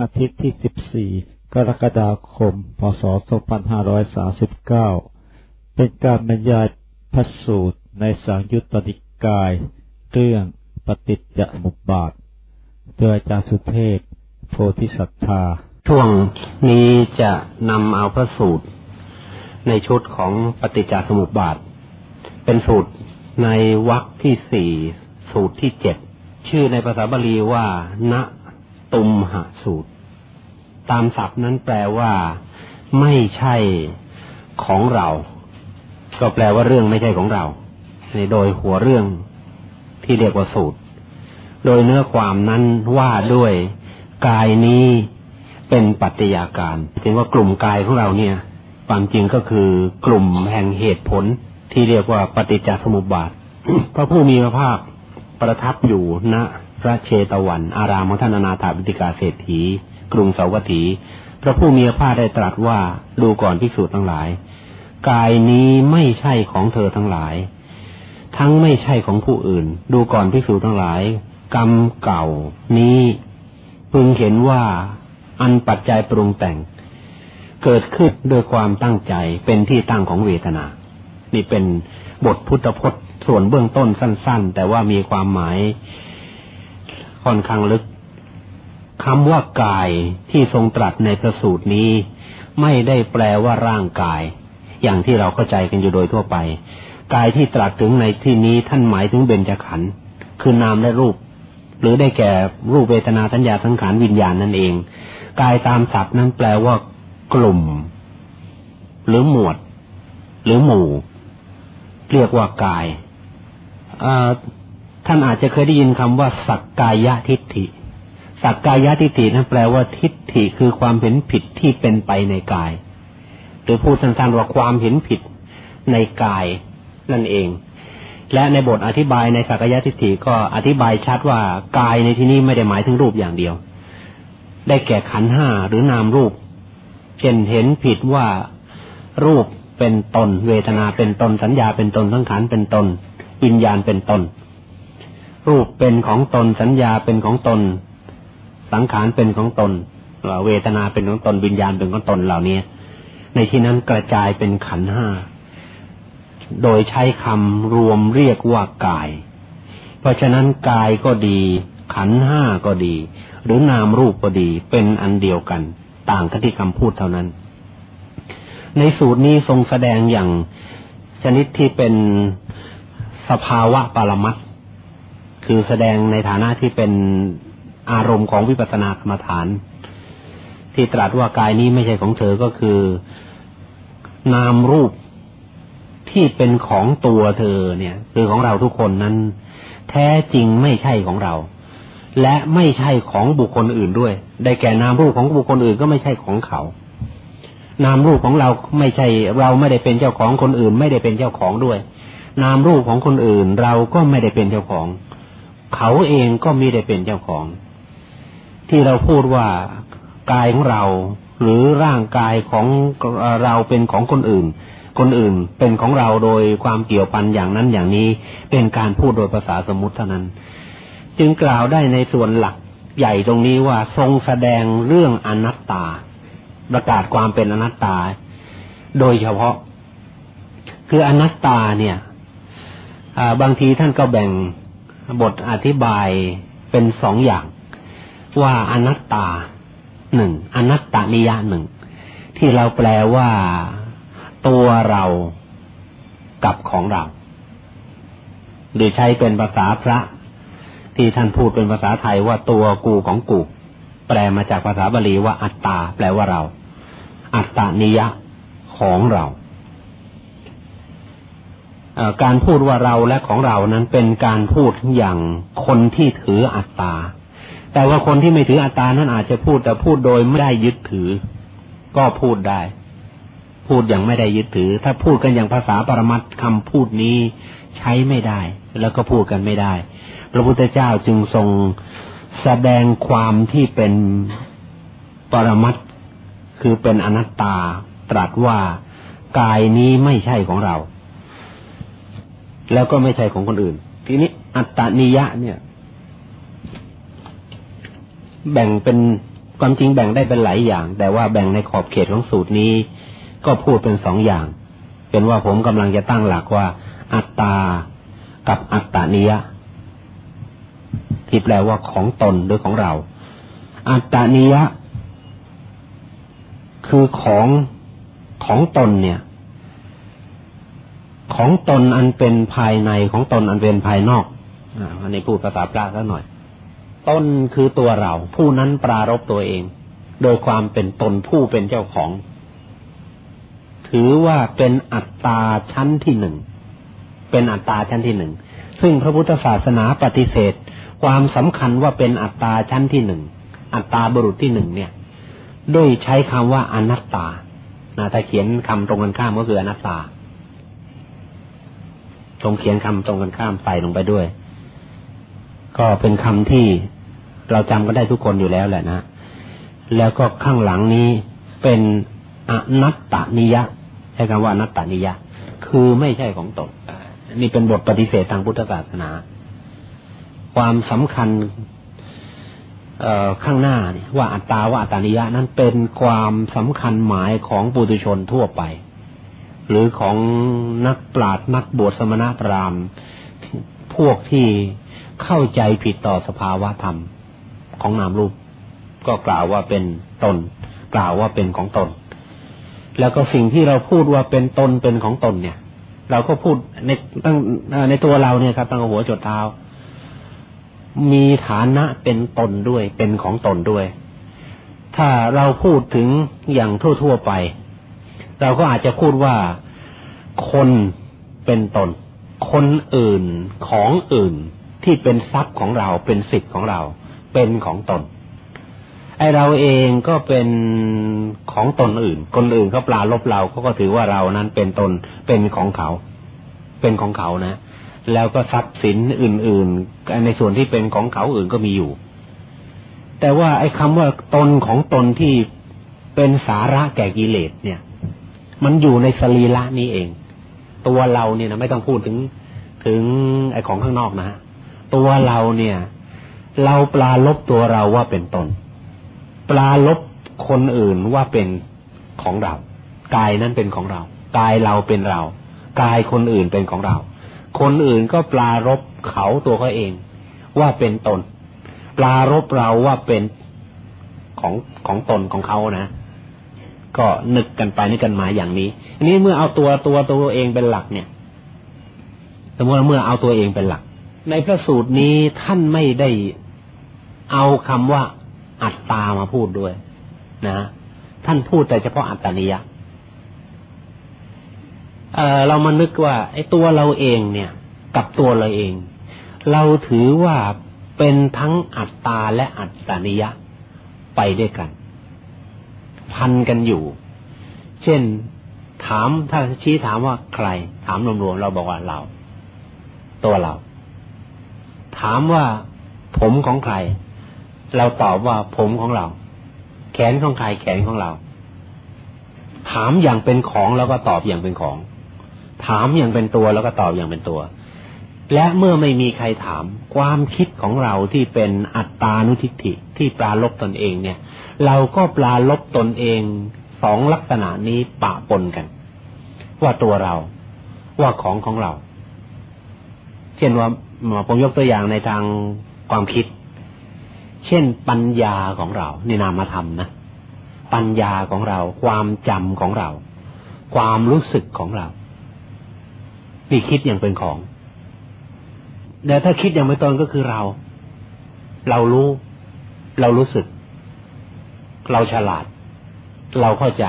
อาทิตย์ที่ 14 กรกฎาคม พศ 2539 เป็นการบรรยายพระสูตรในสังยุตตนิกาย เรื่องปฏิจจสมุปบาท โดยอาจารย์สุเทพ โพธิสัตธา ช่วงนี้จะนำเอาพระสูตร ในชุดของปฏิจจสมุปบาท เป็นสูตรในวรรคที่สี่สูตรที่เจ็ดชื่อในภาษาบาลีว่า ณ ตุมหสูตร ตามศัพท์นั้นแปลว่าไม่ใช่ของเรา ก็แปลว่าเรื่องไม่ใช่ของเรา ในโดยหัวเรื่องที่เรียกว่าสูตร โดยเนื้อความนั้นว่าด้วยกายนี้เป็นปัจจัยาการถึงว่ากลุ่มกายของเราเนี่ย ความจริงก็คือกลุ่มแห่งเหตุผลที่เรียกว่าปฏิจจสมุปบาท พระผู้มีพระภาคประทับอยู่ณ พระเชตวัน อารามของท่านอนาถาบิติกาเศรษฐี กรุงสาวัตถี พระผู้มีพระภาคได้ตรัสว่าดูก่อนภิกษุทั้งหลาย กายนี้ไม่ใช่ของเธอทั้งหลาย ทั้งไม่ใช่ของผู้อื่น ดูก่อนภิกษุทั้งหลาย กรรมเก่านี้พึงเห็นว่าอันปัจจัยปรุงแต่ง เกิดขึ้นโดยความตั้งใจเป็นที่ตั้งของเวทนา นี่เป็นบทพุทธพจน์ส่วนเบื้องต้นสั้น ๆ แต่ว่ามีความหมาย ค่อนข้างลึกคำว่ากายที่ทรงตรัสในพระสูตรนี้ ไม่ได้แปลว่าร่างกาย อย่างที่เราเข้าใจกันอยู่โดยทั่วไป กายที่ตรัสถึงในที่นี้ท่านหมายถึงเบญจขันธ์คือนามและรูป หรือได้แก่รูปเวทนาสัญญาสังขารวิญญาณนั่นเอง กายตามศัพท์นั้นแปลว่ากลุ่ม หรือหมวด หรือหมู่ เรียกว่ากาย ท่านอาจจะเคยได้ยินคำว่า สักกายทิฏฐิ สักกายทิฏฐินั้นแปลว่าทิฏฐิคือความเห็นผิดที่เป็นไปในกาย หรือพูดสั้นๆว่าความเห็นผิดในกายนั่นเอง และในบทอธิบายในสักกายทิฏฐิก็อธิบายชัดว่ากายในที่นี้ไม่ได้หมายถึงรูปอย่างเดียว ได้แก่ขันห้าหรือนามรูป เช่นเห็นผิดว่ารูปเป็นตน เวทนาเป็นตนสัญญาเป็นตนสังขารเป็นตนวิญญาณเป็นตน รูปเป็นของตนสัญญาเป็นของตน สังขารเป็นของตนเวทนาเป็นของตนวิญญาณเป็นของตนเหล่านี้ในที่นั้นกระจายเป็นขันห้าโดยใช้คำรวมเรียกว่ากาย เพราะฉะนั้นกายก็ดี ขันห้าก็ดี หรือนามรูปก็ดี เป็นอันเดียวกัน ต่างกันที่คำพูดเท่านั้น ในสูตรนี้ทรงแสดงอย่างชนิดที่เป็นสภาวะปรมัต คือแสดงในฐานะที่เป็นอารมณ์ของวิปัสสนากรรมฐาน ที่ตรัสว่ากายนี้ไม่ใช่ของเธอก็คือ นามรูปที่เป็นของตัวเธอเนี่ย คือของเราทุกคนนั้น แท้จริงไม่ใช่ของเรา และไม่ใช่ของบุคคลอื่นด้วย ได้แก่นามรูปของบุคคลอื่นก็ไม่ใช่ของเขา นามรูปของเราไม่ใช่ เราไม่ได้เป็นเจ้าของคนอื่น ไม่ได้เป็นเจ้าของด้วย นามรูปของคนอื่นเราก็ไม่ได้เป็นเจ้าของ เขาเองก็ไม่ได้เป็นเจ้าของ ที่เราพูดว่ากายของเราหรือร่างกายของเราเป็นของคนอื่น คนอื่นเป็นของเราโดยความเกี่ยวพันอย่างนั้นอย่างนี้เป็นการพูดโดยภาษาสมมติเท่านั้น จึงกล่าวได้ในส่วนหลักใหญ่ตรงนี้ว่าทรงแสดงเรื่องอนัตตา ประกาศความเป็นอนัตตา โดยเฉพาะ คืออนัตตาเนี่ยบางทีท่านก็แบ่ง บทอธิบายเป็นสองอย่าง ว่าอนัตตาหนึ่งอนัตตานิยะหนึ่งที่เราแปลว่าตัวเรากับของเรา หรือใช้เป็นภาษาพระ ที่ท่านพูดเป็นภาษาไทยว่าตัวกูของกู แปลมาจากภาษาบาลีว่าอัตตา แปลว่าเรา อัตตานิยะของเรา การพูดว่าเราและของเรานั้นเป็นการพูดอย่างคนที่ถืออัตตา แต่ว่าคนที่ไม่ถืออัตตานั้นอาจจะพูดแต่พูดโดยไม่ได้ยึดถือ ก็พูดได้ พูดอย่างไม่ได้ยึดถือ ถ้าพูดกันอย่างภาษาปรมัตคำพูดนี้ใช้ไม่ได้ แล้วก็พูดกันไม่ได้ พระพุทธเจ้าจึงทรงแสดงความที่เป็นปรมัตคือเป็นอนัตตา ตรัสว่ากายนี้ไม่ใช่ของเรา แล้วก็ไม่ใช่ของคนอื่น ทีนี้อัตตานิยะเนี่ย แบ่งเป็นความจริงแบ่งได้เป็นหลายอย่าง แต่ว่าแบ่งในขอบเขตของสูตรนี้ ก็พูดเป็นสองอย่าง เป็นว่าผมกำลังจะตั้งหลักว่า อัตตากับอัตตานิยะที่แปลว่าของตนหรือของเรา อัตตานิยะ คือของของตนเนี่ย ของตนอันเป็นภายในของตนอันเป็นภายนอกอันนี้พูดภาษาพระสักหน่อย ต้นคือตัวเรา ผู้นั้นปรารบตัวเอง โดยความเป็นตนผู้เป็นเจ้าของ ถือว่าเป็นอัตตาชั้นที่หนึ่ง เป็นอัตตาชั้นที่หนึ่ง ซึ่งพระพุทธศาสนาปฏิเสธ ความสำคัญว่าเป็นอัตตาชั้นที่หนึ่ง อัตตาบุรุษที่หนึ่งเนี่ยด้วยใช้คำว่าอนัตตานะถ้าเขียนคำตรงกันข้ามก็คืออนัตตา ตรงเขียนคำตรงกันข้ามใส่ลงไปด้วย ก็เป็นคำที่เราจำก็ได้ทุกคนอยู่แล้วแหละนะ แล้วก็ข้างหลังนี้เป็นอนัตตนิยะใช้คำว่าอนัตตนิยะ คือไม่ใช่ของตนนี่เป็นบทปฏิเสธทางพุทธศาสนา ความสำคัญข้างหน้าเนี่ยว่าอัตตาว่าอัตตานิยะนั้นเป็นความสำคัญหมายของปุถุชนทั่วไป หรือของนักปราชญ์นักบวชสมณพราหมณ์พวกที่เข้าใจผิดต่อสภาวะธรรมของนามรูป ก็กล่าวว่าเป็นตน กล่าวว่าเป็นของตน แล้วก็สิ่งที่เราพูดว่าเป็นตนเป็นของตนเนี่ย เราก็พูดในตั้งในตัวเราเนี่ยครับตั้งหัวจดเท้า มีฐานะเป็นตนด้วย เป็นของตนด้วย ถ้าเราพูดถึงอย่างทั่ว ๆ ไป เราก็อาจจะพูดว่าคนเป็นตน คนอื่นของอื่นที่เป็นทรัพย์ของเราเป็นสิทธิ์ของเรา เป็นของตนไอเราเองก็เป็นของตนอื่น คนอื่นเขาปลาลบเราเขาก็ถือว่าเรานั้นเป็นตนเป็นของเขา เป็นของเขานะ แล้วก็ทรัพย์สินอื่น ๆ ในส่วนที่เป็นของเขาอื่นก็มีอยู่ แต่ว่าไอ้คำว่าตนของตนที่เป็นสาระแก่กิเลสเนี่ย มันอยู่ในสรีระนี้เอง ตัวเราเนี่ยนะไม่ต้องพูดถึงถึงไอ้ของข้างนอกนะตัวเราเนี่ย เราปลาลบตัวเราว่าเป็นตน ปลาลบคนอื่นว่าเป็นของเรา กายนั้นเป็นของเรา กายเราเป็นเรา กายคนอื่นเป็นของเรา คนอื่นก็ปลารบเขาตัวเขาเอง ว่าเป็นตน ปลารบเราว่าเป็นของของตนของเขานะ ก็นึกกันไปนึกกันมาอย่างนี้ อันนี้เมื่อเอาตัวตัวตัวเองเป็นหลักเนี่ย สมมติเมื่อเอาตัวเองเป็นหลัก ในพระสูตรนี้ท่านไม่ได้เอาคำว่าอัตตามาพูดด้วย นะ ท่านพูดแต่เฉพาะอัตตานิยะเเรามานึกว่า ไอ้ตัวเราเองเนี่ย กับตัวเราเอง เราถือว่าเป็นทั้งอัตตาและอัตตานิยะไปด้วยกัน พันกันอยู่ เช่นถามถ้าชี้ถามว่าใคร ถามรวมๆเราบอกว่าเรา ตัวเรา ถามว่าผมของใคร เราตอบว่าผมของเรา แขนของใครแขนของเรา ถามอย่างเป็นของแล้วก็ตอบอย่างเป็นของ ถามอย่างเป็นตัวแล้วก็ตอบอย่างเป็นตัว และเมื่อไม่มีใครถามความคิดของเราที่เป็นอัตตานุทิฏฐิ ที่ปลาลบตนเองเนี่ย เราก็ปลาลบตนเองสองลักษณะนี้ปะปนกัน ว่าตัวเรา ว่าของของเรา เช่นว่าผมยกตัวอย่างในทางความคิด เช่นปัญญาของเราในนามธรรมนะปัญญาของเรา ความจำของเรา ความรู้สึกของเรานี่คิดอย่างเป็นของแต่ถ้าคิดอย่างไม่ตรงก็คือเรา เรารู้ เรารู้สึก เราฉลาด เราเข้าใจ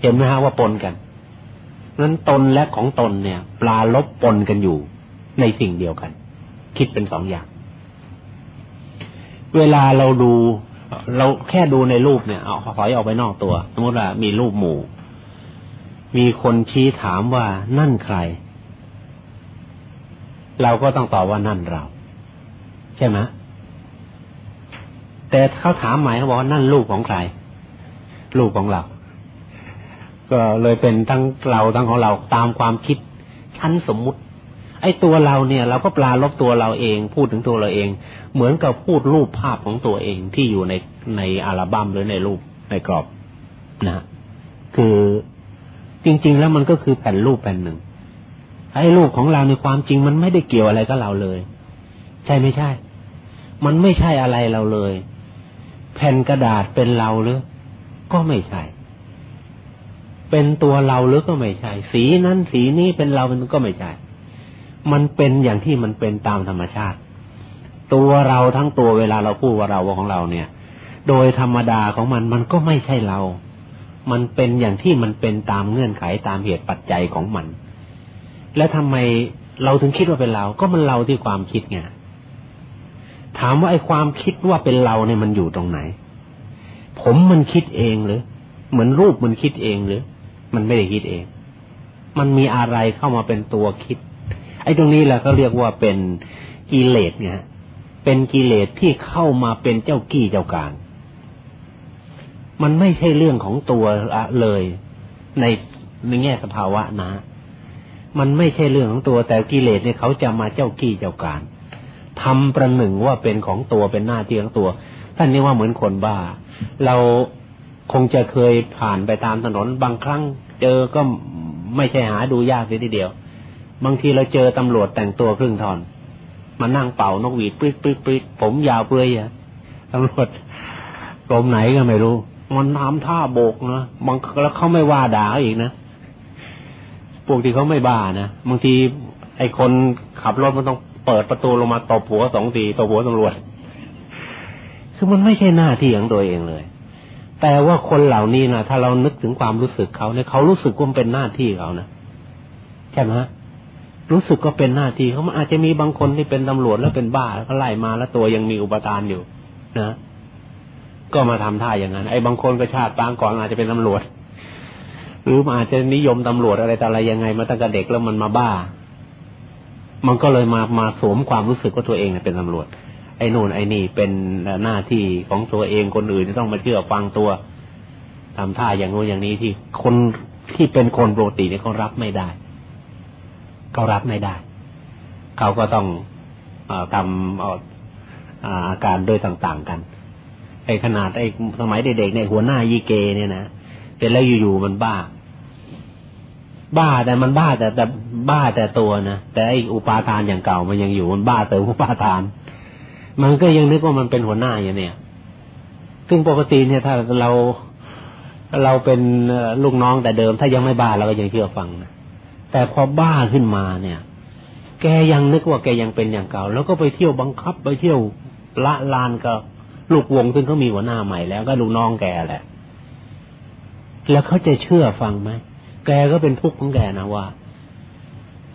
เห็นไหมฮะว่าปนกันนั้นตนและของตนเนี่ย ปลาลบปนกันอยู่ในสิ่งเดียวกัน คิดเป็นสองอย่าง เวลาเราดู เราแค่ดูในรูปเนี่ยเอาถอยออกไปนอกตัว สมมติว่ามีรูปหมู่ มีคนชี้ถามว่านั่นใคร เราก็ต้องตอบว่านั่นเรา ใช่ไหม แต่เขาถามหมายเขาบอกว่านั่นลูกของใคร ลูกของเรา ก็เลยเป็นทั้งเราทั้งของเราตามความคิดชั้นสมมุติ ไอ้ตัวเราเนี่ย เราก็ปลาลบตัวเราเอง พูดถึงตัวเราเอง เหมือนกับพูดรูปภาพของตัวเองที่อยู่ในในอัลบั้มหรือในรูปในกรอบนะคือจริง ๆ แล้วมันก็คือแผ่นรูปแผ่นหนึ่งไอ้รูปของเราในความจริงมันไม่ได้เกี่ยวอะไรกับเราเลย ใช่ไม่ใช่ มันไม่ใช่อะไรเราเลย แผ่นกระดาษเป็นเราหรือ ก็ไม่ใช่ เป็นตัวเราหรือก็ไม่ใช่ สีนั้นสีนี้เป็นเราเป็นก็ไม่ใช่ มันเป็นอย่างที่มันเป็นตามธรรมชาติ ตัวเราทั้งตัวเวลาเราพูดว่าเราของเราเนี่ย โดยธรรมดาของมันมันก็ไม่ใช่เรา มันเป็นอย่างที่มันเป็นตามเงื่อนไขตามเหตุปัจจัยของมัน และทำไมเราถึงคิดว่าเป็นเรา ก็มันเราที่ความคิดไง ถามว่าไอ้ความคิดว่าเป็นเราเนี่ยมันอยู่ตรงไหน ผมมันคิดเองหรือเหมือนรูปมันคิดเองหรือมันไม่ได้คิดเอง มันมีอะไรเข้ามาเป็นตัวคิด ไอ้ตรงนี้แหละก็เรียกว่าเป็นกิเลสเนี่ยเป็นกิเลสที่เข้ามาเป็นเจ้ากี้เจ้าการ มันไม่ใช่เรื่องของตัวเลย ในในแง่สภาวะนะ มันไม่ใช่เรื่องของตัวแต่กิเลสเนี่ยเขาจะมาเจ้ากี้เจ้าการ ทำประหนึ่งว่าเป็นของตัวเป็นหน้าที่ของตัว ท่านนี้ว่าเหมือนคนบ้า เราคงจะเคยผ่านไปตามถนนบางครั้ง เจอก็ไม่ใช่หาดูยากทีเดียว บางทีเราเจอตำรวจแต่งตัวครึ่งทอนมานั่งเป่านกหวีดปริ๊ดปริ๊ดปริ๊ดผมยาวเปลือยอะตำรวจกรมไหนก็ไม่รู้มันทำท่าโบกนะบางแล้วเขาไม่ว่าด่าอีกนะพวกที่เขาไม่บ้านะบางทีไอ้คนขับรถมันต้อง เปิดประตูลงมาตบหัวสองทีตบหัวตำรวจ คือมันไม่ใช่หน้าที่ของตัวเองเลย แต่ว่าคนเหล่านี้นะถ้าเรานึกถึงความรู้สึกเขาเนี่ยเขารู้สึกว่าเป็นหน้าที่เขานะใช่ไหมรู้สึกก็เป็นหน้าที่เขาอาจจะมีบางคนที่เป็นตำรวจแล้วเป็นบ้าแล้วก็ไล่มาแล้วตัวยังมีอุปทานอยู่ นะก็มาทำท่าอย่างนั้นไอ้บางคนก็ชาติปางก่อนอาจจะเป็นตำรวจ หรืออาจจะนิยมตำรวจอะไรแต่อะไรยังไงมาตั้งแต่เด็กแล้วมันมาบ้า มันก็เลยมามาสวมความรู้สึกว่าตัวเองเป็นตำรวจ ไอ้นู่นไอ้นี่เป็นหน้าที่ของตัวเองคนอื่นจะต้องมาเชื่อฟังตัวทำท่าอย่างโน้นอย่างนี้ที่คนที่เป็นคนโปรตีเนี่ยเขารับไม่ได้เขารับไม่ได้ เขาก็ต้องอทำอาการโดยต่าง ๆ กันไอ้ขนาดไอ้สมัยเด็กๆในหัวหน้ายีเกเนี่ยนะเป็นแล้วอยู่ๆมันบ้า บ้าแต่มันบ้าแต่แต่บ้าแต่ตัวนะแต่ไออุปาทานอย่างเก่ามันยังอยู่มันบ้าแต่อุปาทาน มันก็ยังนึกว่ามันเป็นหัวหน้าอย่างเนี้ยซึ่งปกติเนี่ยถ้าเราเราเป็นลูกน้องแต่เดิม ถ้ายังไม่บ้าเราก็ยังเชื่อฟังนะแต่พอบ้าขึ้นมาเนี่ย แกยังนึกว่าแกยังเป็นอย่างเก่า แล้วก็ไปเที่ยวบังคับไปเที่ยวละลานกับลูกวงซึ่งเขามีหัวหน้าใหม่แล้วก็ลูกน้องแกแหละ แล้วเขาจะเชื่อฟังไหม แกก็เป็นทุกข์ของแกนะว่า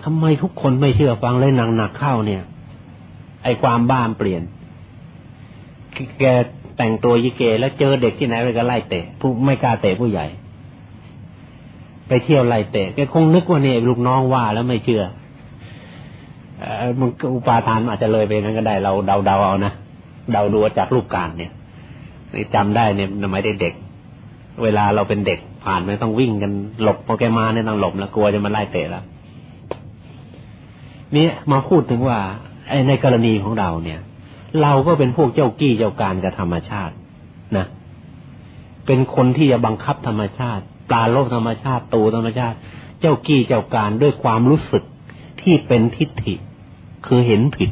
ทำไมทุกคนไม่เชื่อฟังเลยหนักหนักเข้าเนี่ย ไอความบ้านเปลี่ยน แกแต่งตัวยิเก แล้วเจอเด็กที่ไหนไปก็ไล่เตะผู้ไม่กล้าเตะผู้ใหญ่ ไปเที่ยวไล่เตะแกคงนึกว่าเนี่ยลูกน้องว่าแล้วไม่เชื่อเออมันอุปาทานอาจจะเลยไปนั้นก็ได้เราเดาเดาเอานะเดาดูจากรูปการเนี่ยจำได้เนี่ยสมัยเด็กเวลาเราเป็นเด็ก ผ่านไปต้องวิ่งกันหลบพอแกมาเนี่ยต้องหลบแล้วกลัวจะมาไล่เตะแล้วนี่มาพูดถึงว่าไอในกรณีของเราเนี่ย เราก็เป็นพวกเจ้ากี้เจ้าการกับธรรมชาตินะเป็นคนที่จะบังคับธรรมชาติปลาโลกธรรมชาติตูธรรมชาติ เจ้ากี้เจ้าการด้วยความรู้สึกที่เป็นทิฏฐิ คือเห็นผิด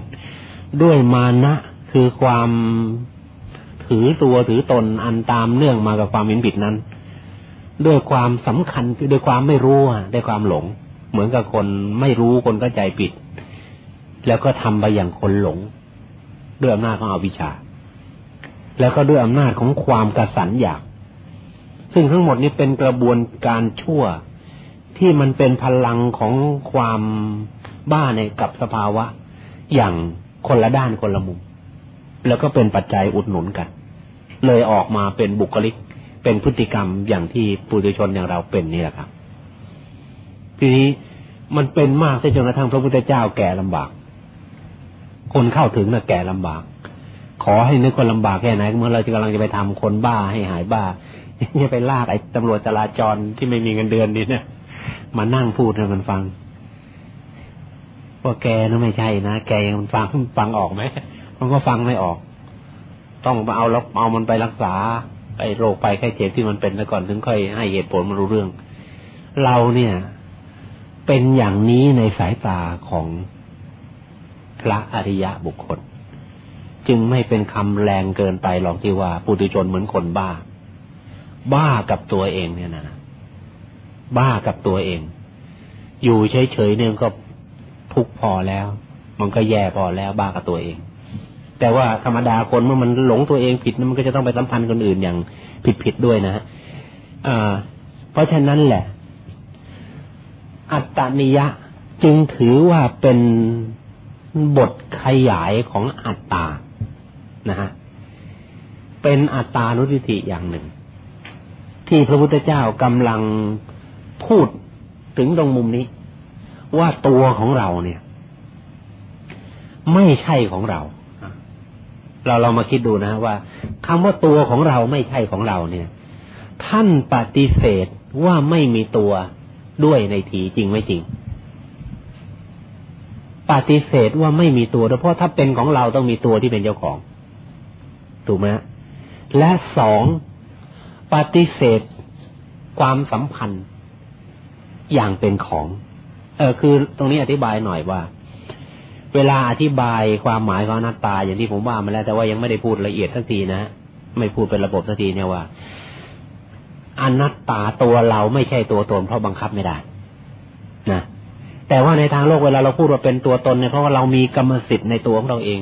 ด้วยมานะคือความถือตัวถือตนอันตามเนื่องมากับความเห็นผิดนั้น ด้วยความสำคัญคือด้วยความไม่รู้ด้วยความหลง เหมือนกับคนไม่รู้คนก็ใจผิด แล้วก็ทำไปอย่างคนหลง ด้วยอำนาจของอวิชชา แล้วก็ด้วยอำนาจของความกระสันอยาก ซึ่งทั้งหมดนี้เป็นกระบวนการชั่วที่มันเป็นพลังของความบ้าในกับสภาวะ อย่างคนละด้านคนละมุม แล้วก็เป็นปัจจัยอุดหนุนกัน เลยออกมาเป็นบุคลิก เป็นพฤติกรรมอย่างที่ปุถุชนอย่างเราเป็นนี่แหละครับ ทีนี้มันเป็นมากจนกระทั่งพระพุทธเจ้าแก่ลำบาก คนเข้าถึงน่ะแก่ลำบาก ขอให้นึกว่าลำบากแค่ไหนเมื่อเราจะกำลังจะไปทำคนบ้าให้หายบ้าจะไปลากไอ้ตำรวจจราจรที่ไม่มีเงินเดือนนี่เนี่ยมานั่งพูดให้มันฟังว่าแกนั่นไม่ใช่นะแกยังฟังฟังออกไหมมันก็ฟังไม่ออกตต้องเอาแล้วเอามันไปรักษา ไปโรคไปไข้เจ็บที่มันเป็นแล้วก่อนถึงค่อยให้เหตุผลมันรู้เรื่อง เราเนี่ย เป็นอย่างนี้ในสายตาของพระอริยะบุคคล จึงไม่เป็นคำแรงเกินไปหรอกที่ว่าปุถุชนเหมือนคนบ้า บ้ากับตัวเองเนี่ยนะบ้ากับตัวเอง อยู่เฉยๆเนี่ยก็ทุกพอแล้ว มันก็แย่พอแล้วบ้ากับตัวเอง แต่ว่าธรรมดาคนเมื่อมันหลงตัวเองผิดมันก็จะต้องไปสัมพันธ์คนอื่นอย่างผิดๆด้วยนะฮะเพราะฉะนั้นแหละ อัตตานิยะจึงถือว่าเป็นบทขยายของอัตตานะฮะเป็นอัตตานุทิฏฐิอย่างหนึ่ง ที่พระพุทธเจ้ากำลังพูดถึงตรงมุมนี้ ว่าตัวของเราเนี่ย ไม่ใช่ของเรา เราเรามาคิดดูนะว่าคำว่าตัวของเราไม่ใช่ของเราเนี่ย ท่านปฏิเสธว่าไม่มีตัวด้วยในทีจริงไม่จริง ปฏิเสธว่าไม่มีตัวเพราะถ้าเป็นของเราต้องมีตัวที่เป็นเจ้าของ ถูกไหมและสองปฏิเสธความสัมพันธ์อย่างเป็นของ เออคือตรงนี้อธิบายหน่อยว่า เวลาอธิบายความหมายของอนัตตาอย่างที่ผมว่ามาแล้ว แต่ว่ายังไม่ได้พูดละเอียดสักทีนะไม่พูดเป็นระบบสักทีเนี่ยว่าอนัตตาตัวเราไม่ใช่ตัวตนเพราะบังคับไม่ได้นะแต่ว่าในทางโลกเวลาเราพูดว่าเป็นตัวตนเนี่ยเพราะว่าเรามีกรรมสิทธิ์ในตัวของเราเอง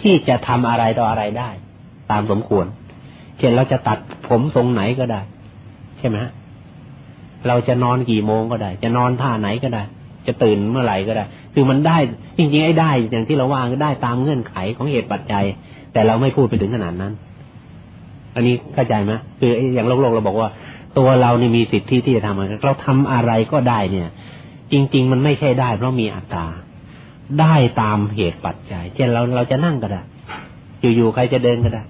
ที่จะทำอะไรต่ออะไรได้ ตามสมควร เช่นเราจะตัดผมทรงไหนก็ได้ ใช่ไหมเราจะนอนกี่โมงก็ได้ จะนอนท่าไหนก็ได้ จะตื่นเมื่อไหร่ก็ได้ คือมันได้จริงๆไอ้ได้ อย่างที่เราว่าก็ได้ตามเงื่อนไขของเหตุปัจจัย แต่เราไม่พูดไปถึงขนาดนั้น อันนี้เข้าใจไหมคืออย่างโลกโลกเราบอกว่า ตัวเรานี่มีสิทธิที่จะทำอะไรเราทำอะไรก็ได้เนี่ย จริง ๆ มันไม่ใช่ได้ เพราะมีอัตตาได้ตามเหตุปัจจัย เช่นเราเราจะนั่งก็ได้อยู่ๆใครจะเดินก็ได้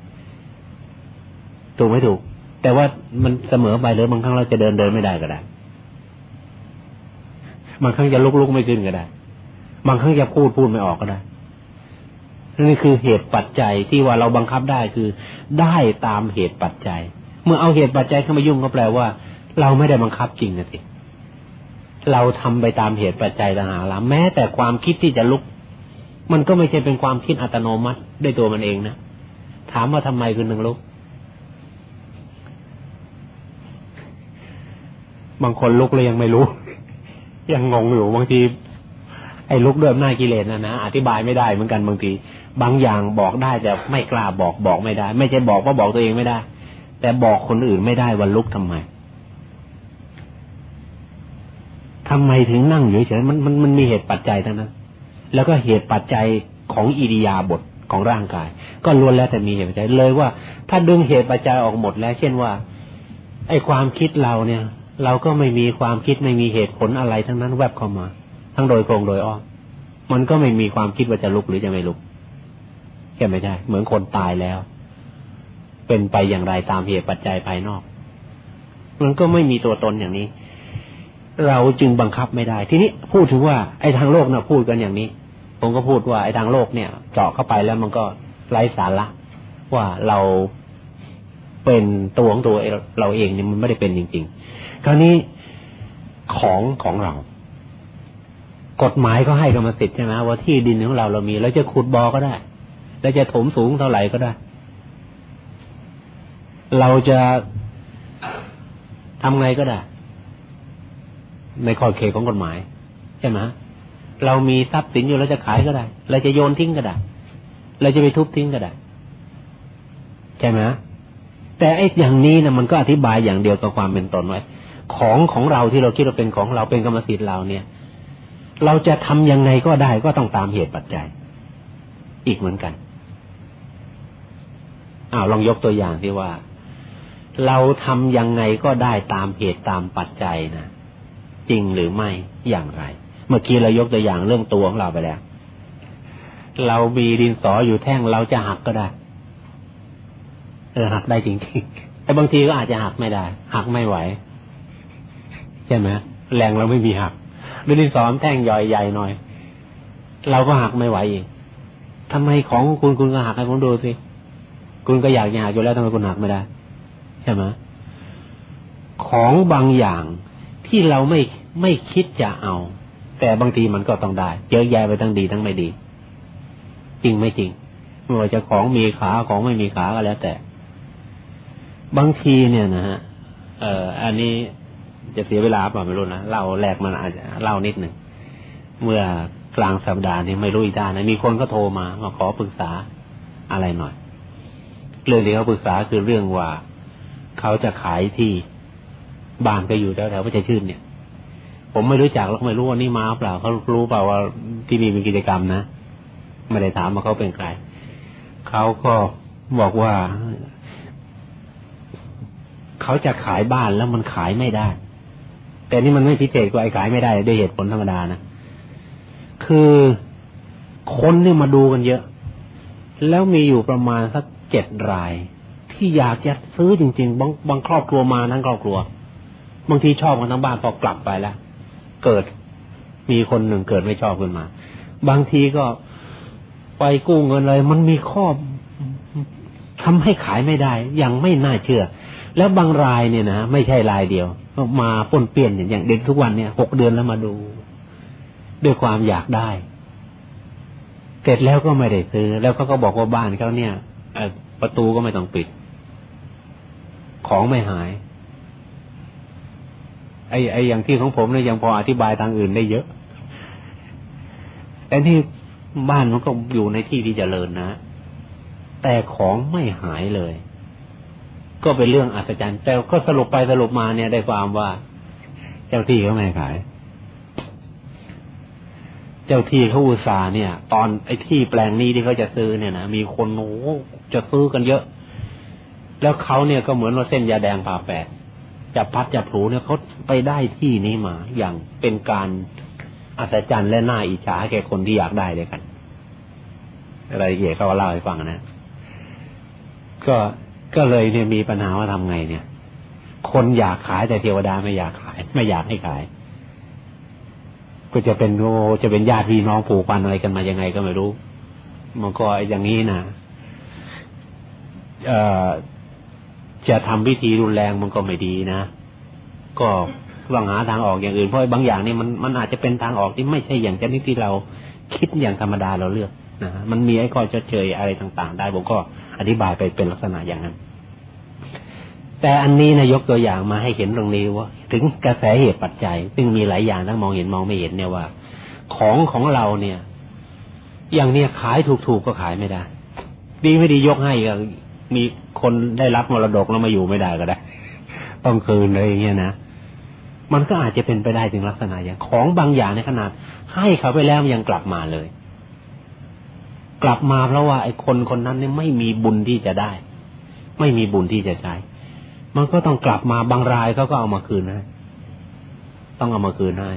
ถูกไหมถูก แต่ว่ามันเสมอไปหรือบางครั้งเราจะเดินเดินไม่ได้ก็ได้ บางครั้งจะลุกลุกไม่ขึ้นก็ได้ บางครั้งจะพูดพูดไม่ออกก็ได้นี่คือเหตุปัจจัยที่ว่าเราบังคับได้คือ ได้ตามเหตุปัจจัย เมื่อเอาเหตุปัจจัยเข้ามายุ่งก็แปลว่า เราไม่ได้บังคับจริงนะสิเราทำไปตามเหตุปัจจัยต่างหากละแม้แต่ความคิดที่จะลุก มันก็ไม่ใช่เป็นความคิดอัตโนมัติด้วยตัวมันเองนะถามว่าทำไมคุณถึงลุก บางคนลุกเลยยังไม่รู้ ยังงงอยู่บางที ไอ้ลุกเด้วยหน้ากิเลสนะนะอธิบายไม่ได้เหมือนกันบางที บางอย่างบอกได้แต่ไม่กล้าบอกบอกไม่ได้ ไม่ใช่บอกว่าบอกตัวเองไม่ได้ แต่บอกคนอื่นไม่ได้ว่าลุกทำไมทำไมถึงนั่งอยู่เฉยมันมันมันมีเหตุปัจจัยทั้งนั้น แล้วก็เหตุปัจจัยของอิริยาบถของร่างกาย ก็ล้วนแล้วแต่มีเหตุปัจจัยเลยว่า ถ้าดึงเหตุปัจจัยออกหมดแล้ว เช่นว่า ไอ้ความคิดเราเนี่ย เราก็ไม่มีความคิดไม่มีเหตุผลอะไรทั้งนั้นแวบเข้ามา ทั้งโดยตรงโดยอ้อมมันก็ไม่มีความคิดว่าจะลุกหรือจะไม่ลุกใช่ไหมใช่ เหมือนคนตายแล้ว เป็นไปอย่างไรตามเหตุปัจจัยภายนอก มันก็ไม่มีตัวตนอย่างนี้ เราจึงบังคับไม่ได้ ทีนี้พูดถึงว่าไอ้ทางโลกนะพูดกันอย่างนี้ ผมก็พูดว่าไอ้ทางโลกเนี่ย เจาะเข้าไปแล้วมันก็ไร้สาระว่าเราเป็นตัวของตัวเราเองเนี่ยมันไม่ได้เป็นจริง ๆ คราวนี้ของของเรา กฎหมายก็ให้กรรมสิทธิ์ใช่ไหมว่าที่ดินของเราเรามีเราจะขุดบ่อก็ได้เราจะถมสูงเท่าไหร่ก็ได้ เราจะทำไงก็ได้ ในขอบเขตของกฎหมาย ใช่ไหมเรามีทรัพย์สินอยู่เราจะขายก็ได้ เราจะโยนทิ้งก็ได้ เราจะไปทุบทิ้งก็ได้ ใช่ไหมแต่ไอ้อย่างนี้นะมันก็อธิบายอย่างเดียวกับความเป็นตนไว้ ของของเราที่เราคิดว่าเป็นของเราเป็นกรรมสิทธิ์เราเนี่ย เราจะทำยังไงก็ได้ก็ต้องตามเหตุปัจจัย อีกเหมือนกันอ้าวลองยกตัวอย่างที่ว่า เราทำยังไงก็ได้ตามเหตุตามปัจจัยนะจริงหรือไม่อย่างไร เมื่อกี้เรายกตัวอย่างเรื่องตัวของเราไปแล้ว เรามีดินสออยู่แท่งเราจะหักก็ได้เออหักได้จริงๆแต่บางทีก็อาจจะหักไม่ได้ หักไม่ไหว ช่ไหมแรงเราไม่มีหักหรือดินสอแท่งใหญ่ใหญ่หน่อย เราก็หักไม่ไหวเองทำไมของคุณคุณก็หักให้ผมดูสิคุณก็อยากอยากอยู่แล้วทำไมคุณหักไม่ได้ ใช่ไหมของบางอย่างที่เราไม่ไม่คิดจะเอา แต่บางทีมันก็ต้องได้เยอะแยะไปทั้งดีทั้งไม่ดี จริงไม่จริงไม่ว่าจะของมีขาของไม่มีขาก็แล้วแต่ บางทีเนี่ยนะฮะเอ่ออันนี้ จะเสียเวลาเปล่าไม่รู้นะเล่าแรกมันอาจจะเล่านิดหนึ่งเมื่อกลางสัปดาห์นี้ไม่รู้อีกด้านนะมีคนก็โทรมามาขอปรึกษาอะไรหน่อย เรื่องที่เขาปรึกษาคือเรื่องว่าเขาจะขายที่บ้านก็อยู่แถวแถวพระเจ้าชื่นเนี่ย ผมไม่รู้จักแล้วไม่รู้ว่านี่มาเปล่าเขารู้เปล่าว่าที่นี่มีกิจกรรมนะไม่ได้ถามว่าเขาเป็นใครเขาก็บอกว่า เขาจะขายบ้านแล้วมันขายไม่ได้ แต่นี่มันไม่พิเศษกว่าไอ้ขายไม่ได้ด้วยเหตุผลธรรมดานะคือคนนี่มาดูกันเยอะ แล้วมีอยู่ประมาณสักเจ็ดราย ที่อยากจะซื้อจริง ๆ บางบางครอบครัวมาทั้งครอบครัว บางทีชอบกันทั้งบ้านพอกลับไปแล้วเกิดมีคนหนึ่งเกิดไม่ชอบขึ้นมา บางทีก็ไปกู้เงินเลย มันมีข้อทำให้ขายไม่ได้ ยังไม่น่าเชื่อ แล้วบางรายเนี่ยนะไม่ใช่รายเดียว มาปนเปลี่ยนอย่างเด็กทุกวันเนี่ยหกเดือนแล้วมาดู ด้วยความอยากได้ เสร็จแล้วก็ไม่ได้ซื้อ แล้วเขาก็บอกว่าบ้านเขาเนี่ยประตูก็ไม่ต้องปิด ของไม่หาย ไอ้ไอ้อย่างที่ของผมเนี่ยยังพออธิบายทางอื่นได้เยอะแต่ที่บ้านมันก็อยู่ในที่ที่จเจริญนะ แต่ของไม่หายเลย ก็เป็นเรื่องอัศจรรย์ แต่ก็สรุปไปสรุปมาเนี่ยได้ความว่า เจ้าที่เขาไม่ขาย เจ้าที่เขาอุตส่าห์เนี่ย ตอนไอ้ที่แปลงนี้ที่เขาจะซื้อเนี่ยนะมีคนโอ้จะซื้อกันเยอะ แล้วเขาเนี่ยก็เหมือนว่าเส้นยาแดงผ่าแปดจะพัดจะผูเนี่ยเขาไปได้ที่นี้มา อย่างเป็นการอัศจรรย์และน่าอิจฉาแก่คนที่อยากได้เลยกันอะไรเกี่ยวเขาเล่าให้ฟังนะก็ ก็เลยเนี่ยมีปัญหาว่าทำไงเนี่ย คนอยากขายแต่เทวดาไม่อยากขาย ไม่อยากให้ขาย ก็จะเป็นโอจะเป็นญาติพี่น้องผูกพันอะไรกันมายังไงก็ไม่รู้ มันก็อย่างนี้นะเอ่อจะทำพิธีรุนแรงมันก็ไม่ดีนะ ก็ลองหาทางออกอย่างอื่นเพราะบางอย่างนี่มันมันอาจจะเป็นทางออกที่ไม่ใช่อย่างชนิดที่เราคิดอย่างธรรมดาเราเลือกนะมันมีไอ้ข้อเฉยอะไรต่าง ๆ ได้ผมก็ อธิบายไปเป็นลักษณะอย่างนั้น แต่อันนี้นะยกตัวอย่างมาให้เห็นตรงนี้ว่า ถึงกระแสเหตุปัจจัย ซึ่งมีหลายอย่างทั้งมองเห็นมองไม่เห็นเนี่ยว่า ของของเราเนี่ย อย่างเนี้ยขายถูกๆก็ขายไม่ได้ ดีไม่ดียกให้ก็มีคนได้รับมรดกแล้วมาอยู่ไม่ได้ก็ได้ ต้องคืนอะไรอย่างเงี้ยนะมันก็อาจจะเป็นไปได้ถึงลักษณะอย่างของบางอย่างในขนาด ให้เขาไปแล้วยังกลับมาเลย กลับมาเพราะว่าไอ้คนคนนั้นเนี่ยไม่มีบุญที่จะได้ ไม่มีบุญที่จะใช้ มันก็ต้องกลับมาบางรายเขาก็เอามาคืนให้ต้องเอามาคืนให้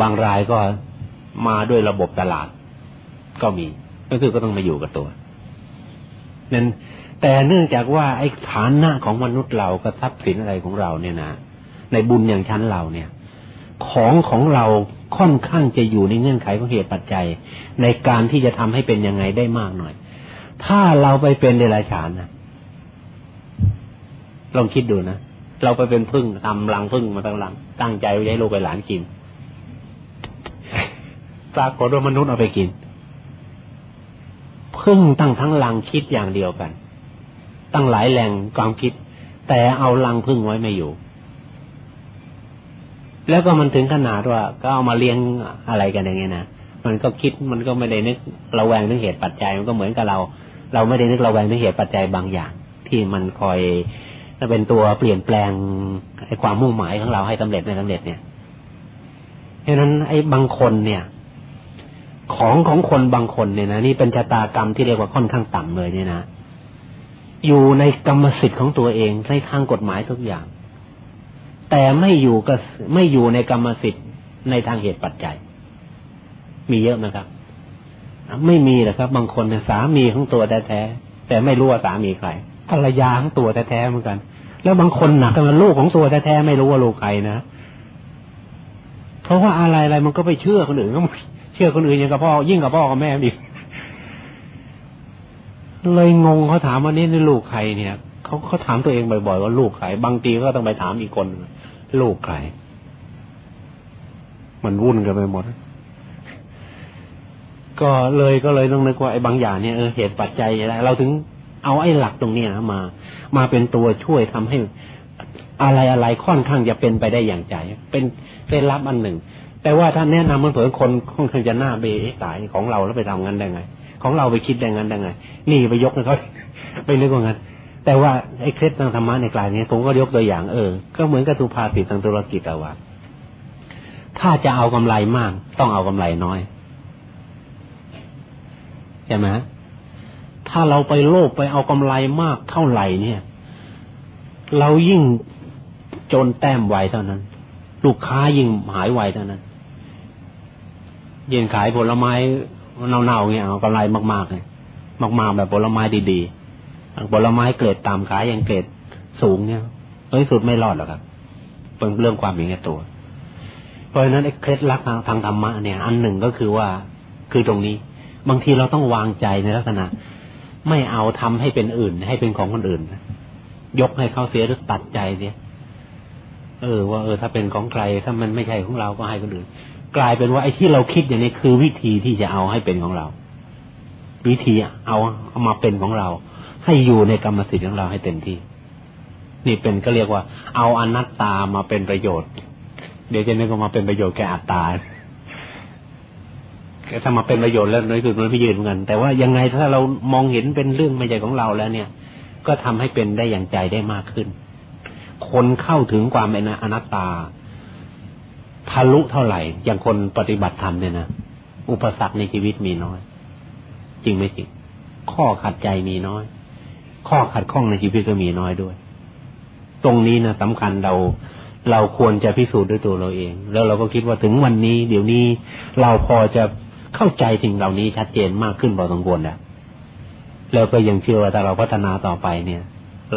บางรายก็มาด้วยระบบตลาด ก็มี ก็คือก็ต้องมาอยู่กับตัวนั้นแต่เนื่องจากว่าไอ้ฐานะของมนุษย์เรากับทรัพย์สินอะไรของเราเนี่ยนะในบุญอย่างชั้นเราเนี่ย ของของเรา ค่อนข้างจะอยู่ในเงื่อนไขของเหตุปัจจัย ในการที่จะทำให้เป็นยังไงได้มากหน่อย ถ้าเราไปเป็นเดรัจฉานนะลองคิดดูนะเราไปเป็นพึ่งทำรังพึ่งมาตั้งรังตั้งใจไว้ให้ลูกไปหลานกินปรากฏว่ามนุษย์เอาไปกินพึ่งตั้งทั้งรังคิดอย่างเดียวกัน ตั้งหลายแหล่งความคิด แต่เอารังพึ่งไว้ไม่อยู่ แล้วก็มันถึงขนาดว่าก็เอามาเลี้ยงอะไรกันอย่างเงี้ยนะมันก็คิดมันก็ไม่ได้นึกระแวงถึงเหตุปัจจัยมันก็เหมือนกับเรา เราไม่ได้นึกระแวงถึงเหตุปัจจัยบางอย่าง ที่มันคอยจะเป็นตัวเปลี่ยนแปลงไอ้ความมุ่งหมายของเราให้สำเร็จไม่สำเร็จเนี่ยเพราะนั้นไอ้บางคนเนี่ย ของของคนบางคนเนี่ยนะนี่เป็นชะตากรรมที่เรียกว่าค่อนข้างต่ำเลยเนี่ยนะอยู่ในกรรมสิทธิ์ของตัวเองในทางกฎหมายทุกอย่าง แต่ไม่อยู่กับไม่อยู่ในกรรมสิทธิ์ในทางเหตุปัจจัย มีเยอะไหมครับ ไม่มีหรอกครับ บางคนเนี่ยสามีของตัวแท้ๆแต่ไม่รู้ว่าสามีใครภรรยาของตัวแท้ๆเหมือนกัน แล้วบางคนหนักกันลูกของตัวแท้ๆไม่รู้ว่าลูกใครนะเพราะว่าอะไรอะไรมันก็ไปเชื่อคนอื่นก็เชื่อคนอื่นย่งกับพ่อยิ่งกับพ่อกับแม่อีกเลยงงเขาถามว่านี่นี่ลูกใครเนี่ยเขาเขาถามตัวเองบ่อยๆว่าลูกใครบางทีก็ต้องไปถามอีกคน ลูกใคร มันวุ่นกันไปหมด ก็เลยก็เลยต้องนึกว่าไอ้บางอย่างเนี่ยเออเหตุปัจจัยอะไรเราถึงเอาไอ้หลักตรงเนี้ยมา มาเป็นตัวช่วยทำให้อะไรอะไรค่อนข้างจะเป็นไปได้อย่างใจ เป็นเป็นรับอันหนึ่ง แต่ว่าถ้าแนะนำมันเผื่อคนค่อนข้างจะหน้าเบะตายของเราแล้วไปทำงั้นได้ไง ของเราไปคิดได้งั้นได้ไง นี่ไปยกให้เขาไปนึกว่างั้น แต่ว่าไอ้เคล็ดทางธรรมะในกลายนี้ผมก็ยกตัวอย่างเออ ก็เหมือนกับสุภาษิตทางธุรกิจเอาว่า ถ้าจะเอากำไรมาก ต้องเอากำไรน้อยใช่ไหมถ้าเราไปโลภไปเอากำไรมากเท่าไหร่เนี่ย เรายิ่งจนแต้มไวเท่านั้น ลูกค้ายิ่งหายไวเท่านั้นเยินขายผลไม้เน่าๆเงี้ยเอากำไรมากๆเลยมากๆแบบผลไม้ดีๆ ผลไม้เกรดต่ำขายอย่างเกรดสูงเนี่ยเฮ้ยสุดไม่รอดหรอกครับเป็นเรื่องความเห็นแก่ตัว เพราะฉะนั้นไอ้เคล็ดลับทางทางธรรมะเนี่ย อันหนึ่งก็คือว่าคือตรงนี้ บางทีเราต้องวางใจในลักษณะ ไม่เอาทำให้เป็นอื่น ให้เป็นของคนอื่นยกให้เขาเสียหรือตัดใจเสียเออว่าเออถ้าเป็นของใครถ้ามันไม่ใช่ของเราก็ให้คนอื่น กลายเป็นว่าไอ้ที่เราคิดอย่างนี้คือวิธีที่จะเอาให้เป็นของเรา วิธีเอาเอามาเป็นของเรา ให้อยู่ในกรรมสิทธิ์ของเราให้เต็มที่ นี่เป็นก็เรียกว่า เอาอนัตตามาเป็นประโยชน์ เดี๋ยวจะนึกว่ามาเป็นประโยชน์แก่อัตตาถ้ามาเป็นประโยชน์แล้วน้อยสุดมันไม่ยืนเหมือนกัน แต่ว่ายังไงถ้าเรามองเห็นเป็นเรื่องไม่ใช่ของเราแล้วเนี่ย ก็ทำให้เป็นได้อย่างใจได้มากขึ้น คนเข้าถึงความเป็นอนัตตาทะลุเท่าไหร่ อย่างคนปฏิบัติธรรมเนี่ยนะอุปสรรคในชีวิตมีน้อย จริงไหมจริงข้อขัดใจมีน้อย ข้อขัดข้องในชีวิตก็มีน้อยด้วย ตรงนี้นะสำคัญเราเราควรจะพิสูจน์ด้วยตัวเราเอง แล้วเราก็คิดว่าถึงวันนี้ เดี๋ยวนี้เราพอจะเข้าใจสิ่งเหล่านี้ชัดเจนมากขึ้นพอสมควรแล้วแล้วก็ยังเชื่อว่าถ้าเราพัฒนาต่อไปเนี่ย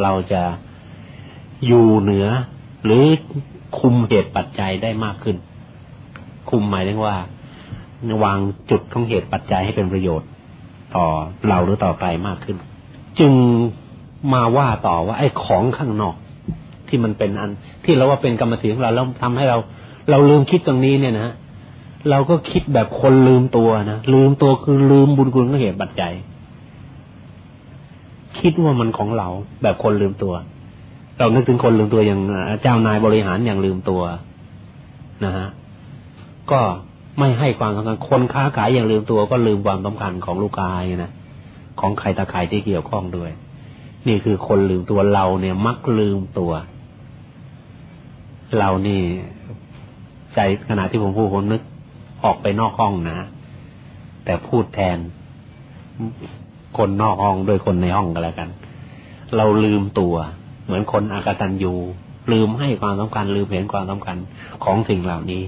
เราจะอยู่เหนือ หรือคุมเหตุปัจจัยได้มากขึ้น คุมหมายถึงว่าวางจุดของเหตุปัจจัยให้เป็นประโยชน์ ต่อเราหรือต่อไปมากขึ้น จึงมาว่าต่อว่า ไอ้ของข้างนอก ที่มันเป็นอัน ที่เราว่าเป็นกรรมสิทธิ์ของเราแล้วทำให้เรา เราลืมคิดตรงนี้เนี่ยนะเราก็คิดแบบคนลืมตัวนะลืมตัวคือลืมบุญคุณก็เหตุปัจจัยคิดว่ามันของเรา แบบคนลืมตัว เรานึกถึงคนลืมตัวอย่างเจ้านายบริหารอย่างลืมตัวนะฮะก็ไม่ให้ความสำคัญคนค้าขายอย่างลืมตัวก็ลืมความสำคัญของลูกค้านะ ของใครตาใครที่เกี่ยวข้องด้วย นี่คือคนลืมตัวเราเนี่ย มักลืมตัว เรานี่ใจขณะที่ผมพูดผมนึกออกไปนอกห้องนะแต่พูดแทน คนนอกห้องโดยคนในห้องก็แล้วกัน เราลืมตัว เหมือนคนอากตันยูลืมให้ความสำคัญ ลืมเห็นความสำคัญของสิ่งเหล่านี้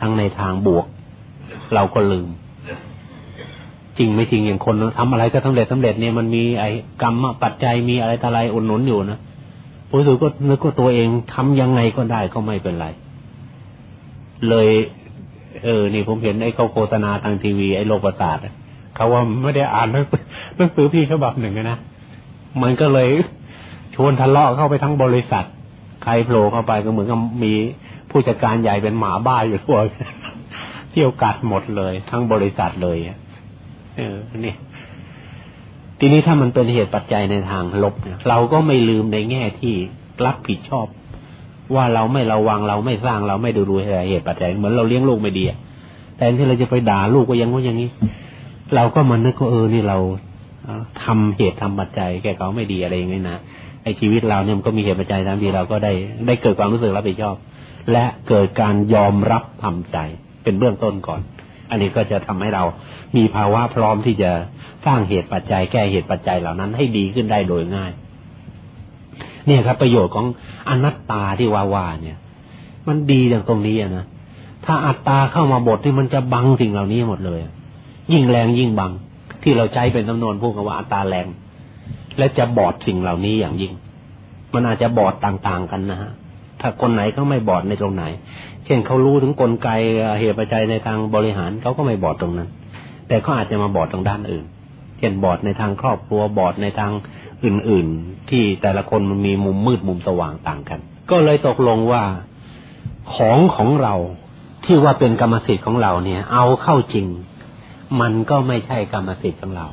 ทั้งในทางบวก เราก็ลืม จริงไม่จริงอย่างคนทำอะไรก็สำเร็จสำเร็จเนี่ยมันมีไอ้กรรมปัจจัยมีอะไรอะไรอุดหนุนอยู่นะผู้สูก็นึกว่าตัวเองทำยังไงก็ได้ก็ไม่เป็นไร เลย เออ นี่ผมเห็นไอ้เขาโฆษณาทางทีวีไอ้โลกประสาทเขาว่าไม่ได้อ่านหนังสือพี่ฉบับหนึ่งนะมันก็เลยชวนทะเลาะเข้าไปทั้งบริษัท ใครโผล่เข้าไปก็เหมือนกับมีผู้จัดการใหญ่เป็นหมาบ้าอยู่ทั่วเที่ยวกัดหมดเลย ทั้งบริษัทเลย เออนี่ทีนี้ถ้ามันเป็นเหตุปัจจัยในทางลบเนี่ย เราก็ไม่ลืมในแง่ที่รับผิดชอบ ว่าเราไม่ระวังเราไม่สร้างเราไม่ดูดูเหตุปัจจัย เหมือนเราเลี้ยงลูกไม่ดีแต่ที่เราจะไปด่าลูกก็ยังว่าอย่างนี้ เราก็มานึกว่าเออนี่เราทำเหตุทำปัจจัย แกเขาไม่ดีอะไรอย่างนี้นะไอชีวิตเราเนี่ยมันก็มีเหตุปัจจัยตามที่เราก็ได้ได้เกิดความรู้สึกรับผิดชอบ และเกิดการยอมรับทำใจเป็นเบื้องต้นก่อน อันนี้ก็จะทำให้เรา มีภาวะพร้อมที่จะสร้างเหตุปัจจัยแก้เหตุปัจจัยเหล่านั้น ให้ดีขึ้นได้โดยง่าย เนี่ยครับ ประโยชน์ของอนัตตาที่ว่าว่าเนี่ย มันดีอย่างตรงนี้นะถ้าอัตตาเข้ามาบทที่มันจะบังสิ่งเหล่านี้หมดเลย ยิ่งแรงยิ่งบัง ที่เราใช้เป็นจำนวนพูดกันว่าอัตตาแรง และจะบอดสิ่งเหล่านี้อย่างยิ่ง มันอาจจะบอดต่างๆกันนะฮะถ้าคนไหนเขาไม่บอดในตรงไหน เช่นเขารู้ถึงกลไกเหตุปัจจัยในทางบริหารเขาก็ไม่บอดตรงนั้น แต่เขาอาจจะมาบอดตรงด้านอื่น เช่นบอดในทางครอบครัวบอดในทางอื่น ๆ ที่แต่ละคนมันมีมุมมืดมุมสว่างต่างกัน ก็เลยตกลงว่าของของเราที่ว่าเป็นกรรมสิทธิ์ของเราเนี่ย เอาเข้าจริง มันก็ไม่ใช่กรรมสิทธิ์ของเรา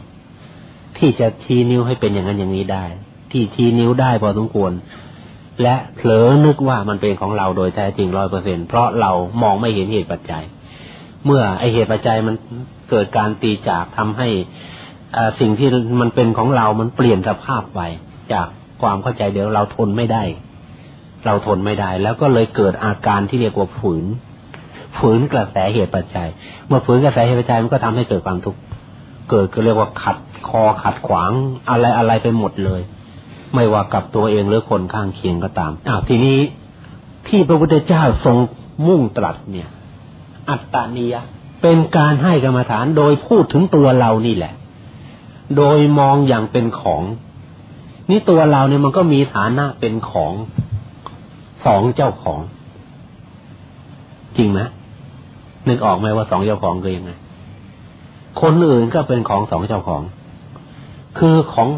ที่จะชี้นิ้วให้เป็นอย่างนั้นอย่างนี้ได้ ที่ชี้นิ้วได้พอสมควร และเผลอนึกว่ามันเป็นของเราโดยแท้จริงร้อยเปอร์เซ็นเพราะเรามองไม่เห็นเหตุปัจจัย เมื่อไอเหตุปัจจัยมัน เกิดการตีจากทำให้สิ่งที่มันเป็นของเรา มันเปลี่ยนสภาพไปจากความเข้าใจเดี๋ยวเราทนไม่ได้ เราทนไม่ได้ แล้วก็เลยเกิดอาการที่เรียกว่าฝืน ฝืนกระแสเหตุปัจจัย เมื่อฝืนกระแสเหตุปัจจัยมันก็ทำให้เกิดความทุกข์ เกิดก็เรียกว่าขัดคอขัดขวางอะไรอะไรไปหมดเลย ไม่ว่ากับตัวเองหรือคนข้างเคียงก็ตาม อ้าวทีนี้ที่พระพุทธเจ้าทรงมุ่งตรัสเนี่ย อัตตานิยะ เป็นการให้กรรมฐานโดยพูดถึงตัวเรานี่แหละ โดยมองอย่างเป็นของ นี่ตัวเราเนี่ยมันก็มีฐานะเป็นของสองเจ้าของ จริงไหมนึกออกไหมว่าสองเจ้าของคือยังไงคนอื่นก็เป็นของสองเจ้าของ คือของ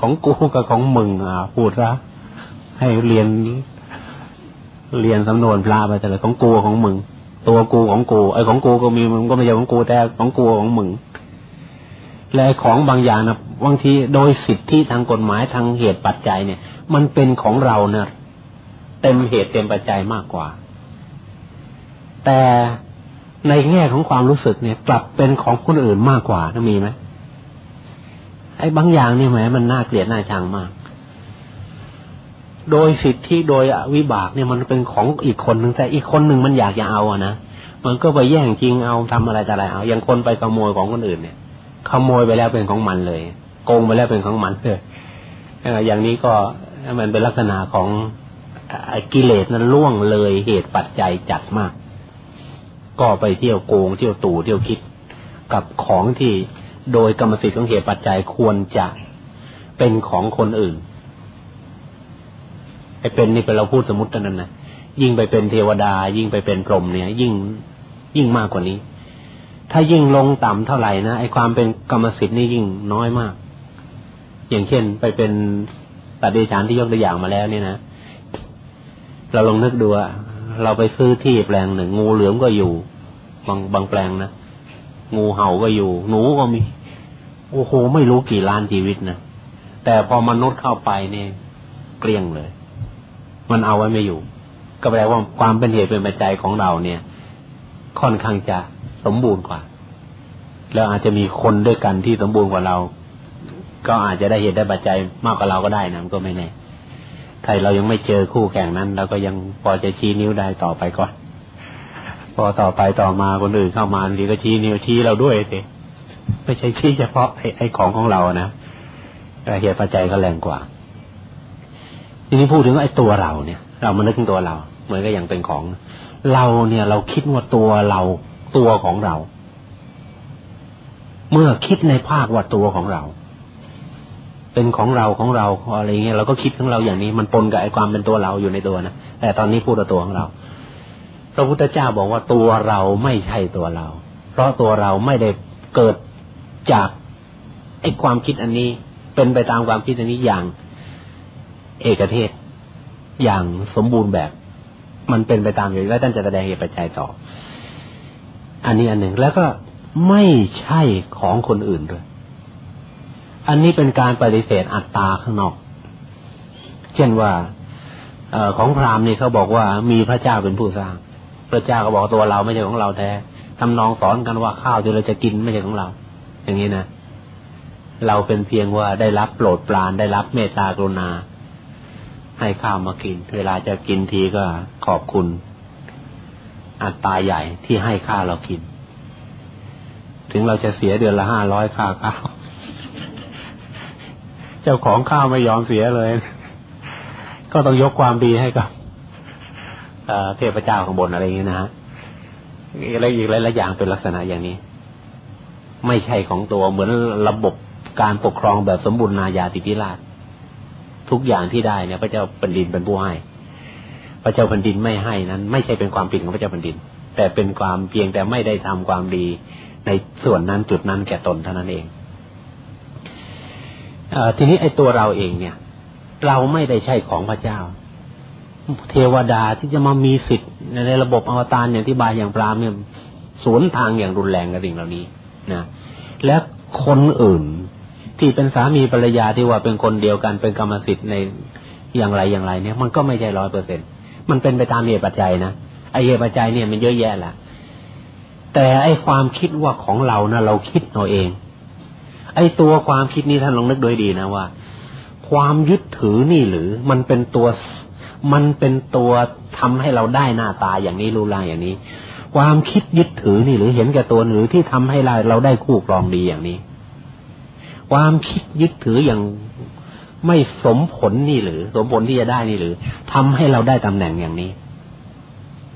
ของกูกับของมึงอะพูดซะให้เรียน เรียนสำนวนพลาไปแต่ละของกูของมึง ตัวกูของกูไอ้ของกูก็มีมึงก็ไม่ใช่ของกูแต่ของกูของมึงและของบางอย่างนะบางทีโดยสิทธิทางกฎหมายทางเหตุปัจจัยเนี่ย มันเป็นของเราเนะเต็มเหตุเต็มปัจจัยมากกว่า แต่ในแง่ของความรู้สึกเนี่ย กลับเป็นของคนอื่นมากกว่านะมีไหมไอ้บางอย่างเนี่ยแหมมันน่าเกลียดน่าชังมาก โดยสิทธิโดยวิบากเนี่ยมันเป็นของอีกคนหนึ่งแต่อีกคนหนึ่งมันอยากจะเอาอะนะมันก็ไปแย่งจริงเอาทำอะไรแต่อะไรเอาอย่างคนไปขโมยของคนอื่นเนี่ยขโมยไปแล้วเป็นของมันเลย โกงไปแล้วเป็นของมันเลยอย่างนี้ก็มันเป็นลักษณะของกิเลสนั้นล่วงเลยเหตุปัจจัยจัดมาก ก็ไปเที่ยวโกงเที่ยวตู่เที่ยวคิดกับของที่โดยกรรมสิทธิ์ของเหตุปัจจัยควรจะเป็นของคนอื่น ไอ้เป็นนี่เป็นเราพูดสมมติเท่านั้นนะยิ่งไปเป็นเทวดา ยิ่งไปเป็นพรหมเนี่ย ยิ่งยิ่งมากกว่านี้ ถ้ายิ่งลงต่ำเท่าไหร่นะไอ้ความเป็นกรรมสิทธิ์นี่ยิ่งน้อยมาก อย่างเช่น ไปเป็นตัดเดชานที่ยกตัวอย่างมาแล้วเนี่ยนะเราลองนึกดูอะเราไปซื้อที่แปลงหนึ่งงูเหลือมก็อยู่ บางบางแปลงนะงูเห่าก็อยู่ หนูก็มีโอ้โหไม่รู้กี่ล้านชีวิตนะแต่พอมนุษย์เข้าไปเนี่ยเกลี้ยงเลย มันเอาไว้ไม่อยู่ ก็แปลว่าความเป็นเหตุเป็นปัจจัยของเราเนี่ย ค่อนข้างจะสมบูรณ์กว่า แล้วอาจจะมีคนด้วยกันที่สมบูรณ์กว่าเรา ก็อาจจะได้เหตุได้ปัจจัยมากกว่าเราก็ได้นะก็ไม่แน่ถ้าเรายังไม่เจอคู่แข่งนั้นเราก็ยังพอจะชี้นิ้วได้ต่อไปก่อน พอต่อไปต่อมาคนอื่นเข้ามาบางทีก็ชี้นิ้วชี้เราด้วยสิไม่ใช่ชี้เฉพาะไอ้ของของเรานะเหตุปัจจัยก็แรงกว่า ทีนี้พูดถึงไอ้ตัวเราเนี่ย เรามานึกถึงตัวเราเหมือนกับอย่างเป็นของ เราเนี่ยเราคิดว่าตัวเราตัวของเรา เมื่อคิดในภาคว่าตัวของเรา เป็นของเราของเราอะไรเงี้ยเราก็คิดของเราอย่างนี้มันปนกับไอ้ความเป็นตัวเราอยู่ในตัวนะแต่ตอนนี้พูดตัวของเราพระพุทธเจ้าบอกว่าตัวเราไม่ใช่ตัวเรา เพราะตัวเราไม่ได้เกิดจากไอ้ความคิดอันนี้ เป็นไปตามความคิดอันนี้อย่าง เอกเทศ อย่างสมบูรณ์แบบ มันเป็นไปตามอย่างแล้วท่านจะแสดงเหตุปัจจัยต่อ อันนี้อันหนึ่งแล้วก็ไม่ใช่ของคนอื่นด้วย อันนี้เป็นการปฏิเสธอัตตาข้างนอก เช่นว่าอของพราหมณ์นี่เขาบอกว่ามีพระเจ้าเป็นผู้สร้าง พระเจ้าก็บอกตัวเราไม่ใช่ของเราแท้ทำนองสอนกันว่าข้าวที่เราจะกินไม่ใช่ของเรา อย่างนี้นะเราเป็นเพียงว่าได้รับโปรดปรานได้รับเมตตากรุณา ให้ข้าวมากิน เวลาจะกินทีก็ขอบคุณ อัตราใหญ่ที่ให้ค่าเรากิน ถึงเราจะเสียเดือนละห้าร้อยค่าข้าวเจ้าของข้าวไม่ยอมเสียเลย ก็ต้องยกความดีให้กับเทพเจ้าข้างบนอะไรอย่างนี้นะฮะอะไรอีกหลายๆอย่างเป็นลักษณะอย่างนี้ ไม่ใช่ของตัวเหมือนระบบการปกครองแบบสมบูรณาญาติพิราช ทุกอย่างที่ได้เนี่ย พระเจ้าเป็นดินเป็นผู้ให้ พระเจ้าแผ่นดินไม่ให้นั้น ไม่ใช่เป็นความผิดของพระเจ้าแผ่นดิน แต่เป็นความเพียงแต่ไม่ได้ทำความดี ในส่วนนั้นจุดนั้นแก่ตนเท่านั้นเองทีนี้ไอ้ตัวเราเองเนี่ย เราไม่ได้ใช่ของพระเจ้า เทวดาที่จะมามีสิทธิ์ในระบบอวตารอย่างที่บายอย่างปรามเนี่ยสวนทางอย่างรุนแรงกับสิ่งเหล่านี้นะและคนอื่น ที่เป็นสามีภรรยาที่ว่าเป็นคนเดียวกันเป็นกรรมสิทธิ์ในอย่างไรอย่างไร เนี่ย มันก็ไม่ใช่ร้อยเปอร์เซ็นมันเป็นไปตามเหตุปัจจัยนะไอเหตุปัจจัยเนี่ยมันเยอะแยะแหละแต่ไอความคิดว่าของเรานะเราคิดเอาเอง ไอตัวความคิดนี้ท่านลองนึกโดยดีนะว่า ความยึดถือนี่หรือ มันเป็นตัวมันเป็นตัวทำให้เราได้หน้าตาอย่างนี้รูปร่างอย่างนี้ ความคิดยึดถือนี่หรือเห็นแก่ตัวหรือที่ทำให้เราเราได้คู่ครองดีอย่างนี้ ความคิดยึดถืออย่างไม่สมผลนี่หรือ สมผลที่จะได้นี่หรือทำให้เราได้ตำแหน่งอย่างนี้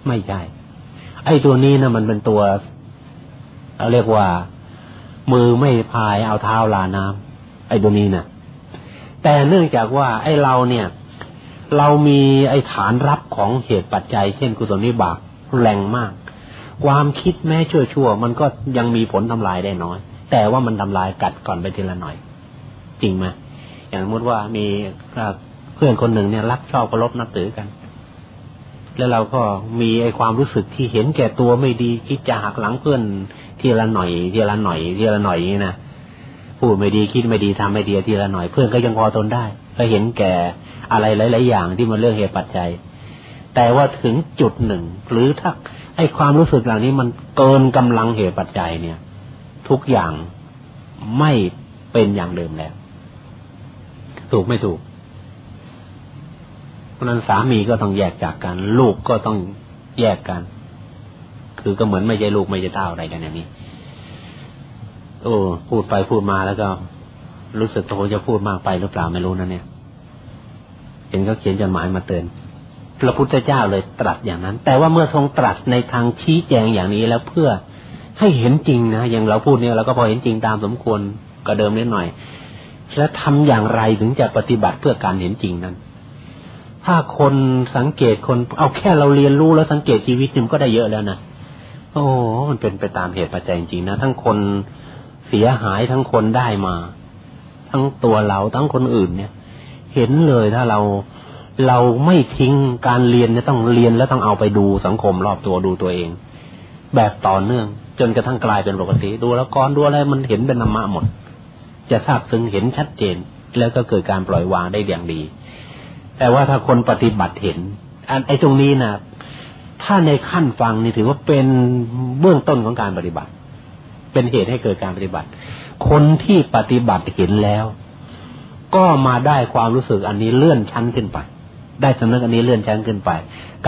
ไม่ใช่ไอ้ตัวนี้นะมันเป็นตัวเราเรียกว่า มือไม่พายเอาเท้าลาน้ำไอ้ตัวนี้นะแต่เนื่องจากว่า ไอ้เราเนี่ย เรามีไอ้ฐานรับของเหตุปัจจัย เช่นกุศลนิบากแรงมาก ความคิดแม้ชั่วชั่วมันก็ยังมีผลทำลายได้น้อย แต่ว่ามันทำลายกัดก่อนไปทีละหน่อย จริงไหมอย่างสมมติว่ามีเพื่อนคนหนึ่งเนี่ยรักชอบเคารพนับถือกัน แล้วเราก็มีไอ้ความรู้สึกที่เห็นแก่ตัวไม่ดีคิดจะหักหลังเพื่อนทีละหน่อยทีละหน่อยทีละหน่อยนี่นะพูดไม่ดีคิดไม่ดีทำไม่ดีทีละหน่อย เพื่อนก็ยังพอทนได้ ก็เห็นแก่อะไรหลาย ๆ อย่างที่มันเรื่องเหตุปัจจัย แต่ว่าถึงจุดหนึ่ง หรือถ้าไอ้ความรู้สึกเหล่านี้มันเกินกำลังเหตุปัจจัยเนี่ย ทุกอย่างไม่เป็นอย่างเดิมแล้ว ถูกไม่ถูกเพราะนั้นสามีก็ต้องแยกจากกัน ลูกก็ต้องแยกกัน คือก็เหมือนไม่ใช่ลูกไม่ใช่เต้าอะไรกันอย่างนี้ โอ้พูดไปพูดมาแล้วก็ รู้สึกโตจะพูดมากไปหรือเปล่าไม่รู้นะเนี่ยเห็นเขาเขียนจดหมายมาเตือนพระพุทธเจ้าเลยตรัสอย่างนั้น แต่ว่าเมื่อทรงตรัสในทางชี้แจงอย่างนี้แล้วเพื่อ ให้เห็นจริงนะอย่างเราพูดเนี่ยเราก็พอเห็นจริงตามสมควรก็เดิมนิดหน่อย และทำอย่างไรถึงจะปฏิบัติเพื่อการเห็นจริงนั้น ถ้าคนสังเกตคนเอาแค่เราเรียนรู้แล้วสังเกตชีวิตมันก็ได้เยอะแล้วนะโอ้มันเป็นไปตามเหตุปัจจัยจริงนะทั้งคนเสียหายทั้งคนได้มา ทั้งตัวเราทั้งคนอื่นเนี่ย เห็นเลยถ้าเราเราไม่ทิ้งการเรียนเนี่ยต้องเรียนแล้วต้องเอาไปดูสังคมรอบตัวดูตัวเอง แบบต่อเนื่อง จนกระทั่งกลายเป็นปกติ ดูแล้วก่อนดูอะไรมันเห็นเป็นธรรมะหมด จะทราบซึ้งเห็นชัดเจน แล้วก็เกิดการปล่อยวางได้อย่างดี แต่ว่าถ้าคนปฏิบัติเห็นอันไอ้ตรงนี้นะถ้าในขั้นฟังนี่ถือว่าเป็นเบื้องต้นของการปฏิบัติ เป็นเหตุให้เกิดการปฏิบัติ คนที่ปฏิบัติเห็นแล้ว ก็มาได้ความรู้สึกอันนี้เลื่อนชั้นขึ้นไป ได้สำนึกอันนี้เลื่อนชั้นขึ้นไป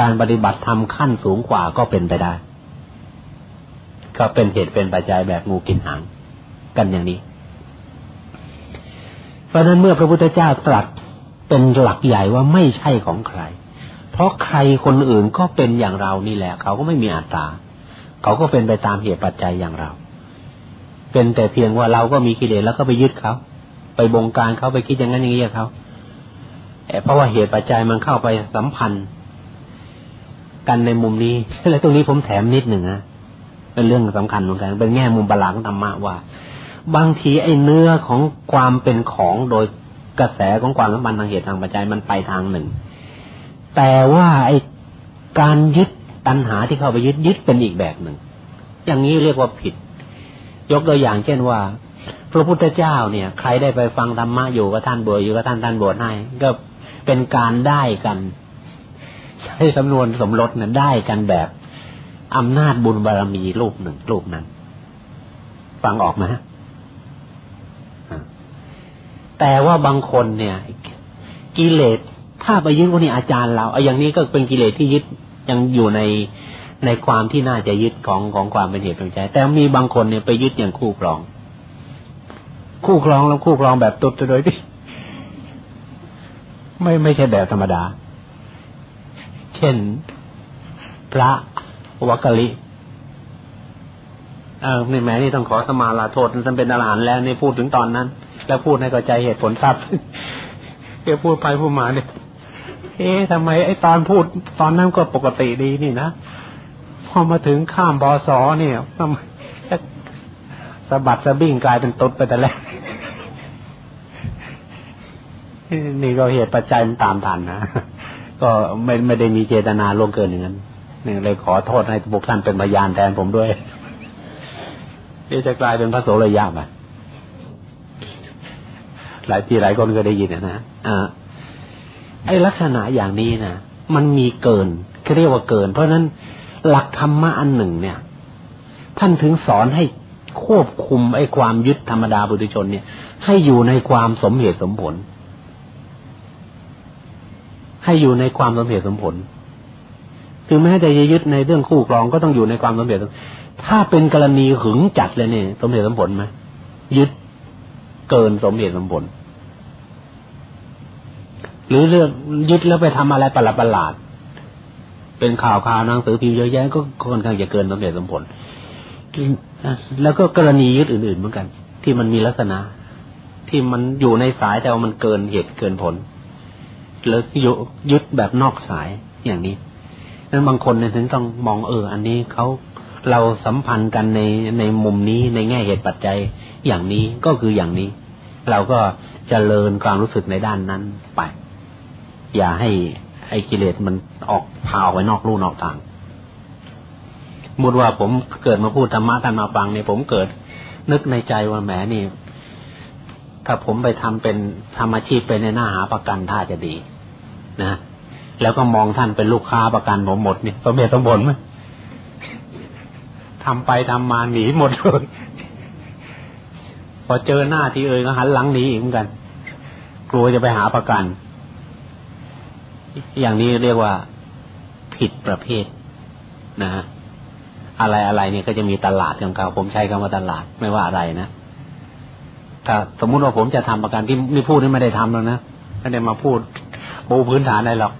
การปฏิบัติทำขั้นสูงกว่าก็เป็นไปได้ ก็เป็นเหตุเป็นปัจจัยแบบงูกินหางกันอย่างนี้ เพราะนั้นเมื่อพระพุทธเจ้าตรัสเป็นหลักใหญ่ว่าไม่ใช่ของใคร เพราะใครคนอื่นก็เป็นอย่างเรานี่แหละ เขาก็ไม่มีอัตตา เขาก็เป็นไปตามเหตุปัจจัยอย่างเรา เป็นแต่เพียงว่าเราก็มีกิเลสแล้วก็ไปยึดเขาไปบงการเขาไปคิดอย่างนั้นอย่างนี้เขาเพราะว่าเหตุปัจจัยมันเข้าไปสัมพันธ์ กันในมุมนี้ และตรงนี้ผมแถมนิดหนึ่งนะ เป็นเรื่องสำคัญเหมือนกันเป็นแง่มุมบาลังธรรมะว่า บางทีไอ้เนื้อของความเป็นของโดยกระแสของความสัมพันธ์ทางเหตุทางปัจจัยมันไปทางหนึ่ง แต่ว่าไอ้การยึดตัณหาที่เข้าไปยึดยึดเป็นอีกแบบหนึ่ง อย่างนี้เรียกว่าผิด ยกตัวอย่างเช่นว่า พระพุทธเจ้าเนี่ย ใครได้ไปฟังธรรมะอยู่กับท่านบวชอยู่กับท่านท่านบวชให้ก็เป็นการได้กัน ใช้สำนวนสมรสเนี่ยได้กันแบบ อำนาจบุญบารมีรูปหนึ่งรูปนั้น ฟังออกไหมแต่ว่าบางคนเนี่ย กิเลสถ้าไปยึดว่านี่อาจารย์เราไอ้อย่างนี้ก็เป็นกิเลสที่ยึดยังอยู่ในในความที่น่าจะยึดของของความเป็นเหตุเป็นใจแต่มีบางคนเนี่ยไปยึดอย่างคู่ครอง คู่ครองแล้วคู่ครองแบบตุดโดยที่ไม่ไม่ใช่แบบธรรมดา เช่น พระ วักกะลิเออนี่แม่นี่ต้องขอสมาลาโทษท่านเป็นอรหันต์แล้วนี่พูดถึงตอนนั้น แล้วพูดให้เข้าใจเหตุผลทราบเอพูดไปพูดมาเนี่ยเอ๊ะทำไมไอ้ตอนพูดตอนนั้นก็ปกติดีนี่นะพอมาถึงข้ามบอสอเนี่ยทำไมสะบัดสะบิ้งกลายเป็นตุดไปแต่แรกนี่ก็เหตุปัจจัยมันตามทันนะก็ไม่ไม่ได้มีเจตนาล่วงเกินอย่างนั้น เลยขอโทษให้พวกท่านเป็นพยานแทนผมด้วยเดี๋ยวจะกลายเป็นพระโสรยาบะหลายทีหลายคนก็ได้ยินนะอ่าไอ้ลักษณะอย่างนี้นะมันมีเกินเขาเรียกว่าเกิน เพราะฉะนั้นหลักธรรมะอันหนึ่ง เนี่ย ท่านถึงสอนให้ควบคุมไอ้ความยึดธรรมดาบุตรชน เนี่ย ให้อยู่ในความสมเหตุสมผล ให้อยู่ในความสมเหตุสมผล คือแม้จะยึดในเรื่องคู่ครองก็ต้องอยู่ในความสมเหตุถ้าเป็นกรณีหึงจัดเลยเนี่ยสมเหตุสมผลไหมยึดเกินสมเหตุสมผล หรือเรื่องยึดแล้วไปทำอะไรประหลาดประหลาด เป็นข่าวข่าวหนังสือพิมพ์เยอะแยะก็ค่อนข้างจะเกินสมเหตุสมผล แล้วก็กรณียึดอื่น ๆ เหมือนกัน ที่มันมีลักษณะ ที่มันอยู่ในสายแต่ว่ามันเกินเหตุเกินผลหรือยึดแบบนอกสายอย่างนี้ นั้นบางคนเนี่ยถึงต้องมองเออ อันนี้เขาเราสัมพันธ์กันในในมุมนี้ในแง่เหตุปัจจัยอย่างนี้ก็คืออย่างนี้ เราก็จเจริญความรู้สึกในด้านนั้นไป อย่าให้ไอ้กิเลสมันออกพาออกไปนอกลู่นอกทางมุดว่าผมเกิดมาพูดธรรมะท่านมาฟังเนี่ยผมเกิด นึกในใจว่าแหมนี่ถ้าผมไปทำเป็นทำอาชีพเป็นในหน้าหาประกันท่าจะดีนะ แล้วก็มองท่านเป็นลูกค้าประกันผมหมดเนี่ยสมเหตุสมผลไหมทำไปทำมาหนีหมดเลยพอเจอหน้าที่เอ่ยก็หันหลังหนีอีกเหมือนกัน กลัวจะไปหาประกัน อย่างนี้เรียกว่าผิดประเภทนะฮะอะไรอะไรเนี่ยก็จะมีตลาดของเขาผมใช้คำว่าตลาดไม่ว่าอะไรนะถ้าสมมุติว่าผมจะทำประกันที่นี่พูดนี่ไม่ได้ทำแล้วนะไม่ได้มาพูดปูพื้นฐานอะไรหรอก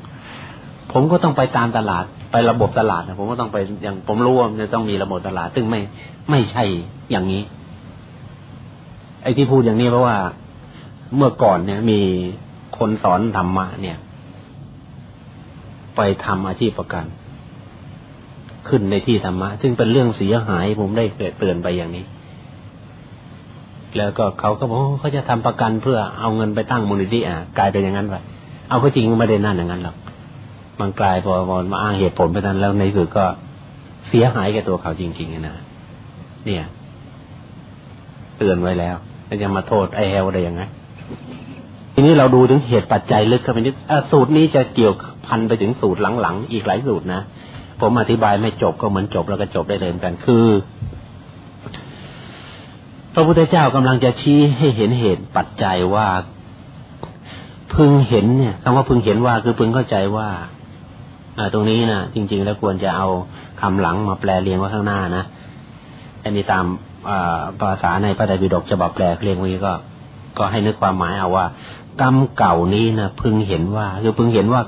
ผมก็ต้องไปตามตลาดไประบบตลาดนะผมก็ต้องไปอย่างผมรู้ว่าจะต้องมีระบบตลาด ซึ่งไม่ไม่ใช่อย่างนี้ ไอ้ที่พูดอย่างนี้เพราะว่าเมื่อก่อนเนี่ย มีคนสอนธรรมะเนี่ย ไปทำอาชีพประกัน ขึ้นในที่ธรรมะ ซึ่งเป็นเรื่องเสียหายผมได้เตือนไปอย่างนี้ แล้วก็เขาก็บอกเขาจะทำประกันเพื่อเอาเงินไปตั้งมูลนิธิอะกลายเป็นอย่างนั้นไปเอาก็จริงไม่ได้นั่นอย่างนั้นหรอก มันกลายพอมาอ้างเหตุผลไปนั้นแล้วในสุดก็เสียหายแก่ตัวเขาจริง ๆนะเนี่ย เตือนไว้แล้วแล้วจะมาโทษไอ้แฮวได้ยังไงทีนี้เราดูถึงเหตุปัจจัยลึกเข้าไปนิดสูตรนี้จะเกี่ยวพันไปถึงสูตรหลังๆอีกหลายสูตรนะผมอธิบายไม่จบก็เหมือนจบแล้วก็จบได้เลยกันคือพระพุทธเจ้ากำลังจะชี้ให้เห็นเหตุปัจจัยว่าพึงเห็นเนี่ยคำว่าพึงเห็นว่าคือพึงเข้าใจว่า ตรงนี้นะจริง ๆ แล้วควรจะเอาคำหลังมาแปลเรียงไว้ข้างหน้านะอันนี้ตามภาษาในพระไตรปิฎกฉบับแปลเรียงไว้ก็ ก็ให้นึกความหมายเอาว่า กรรมเก่านี้นะพึงเห็นว่าคือพึงเห็นว่า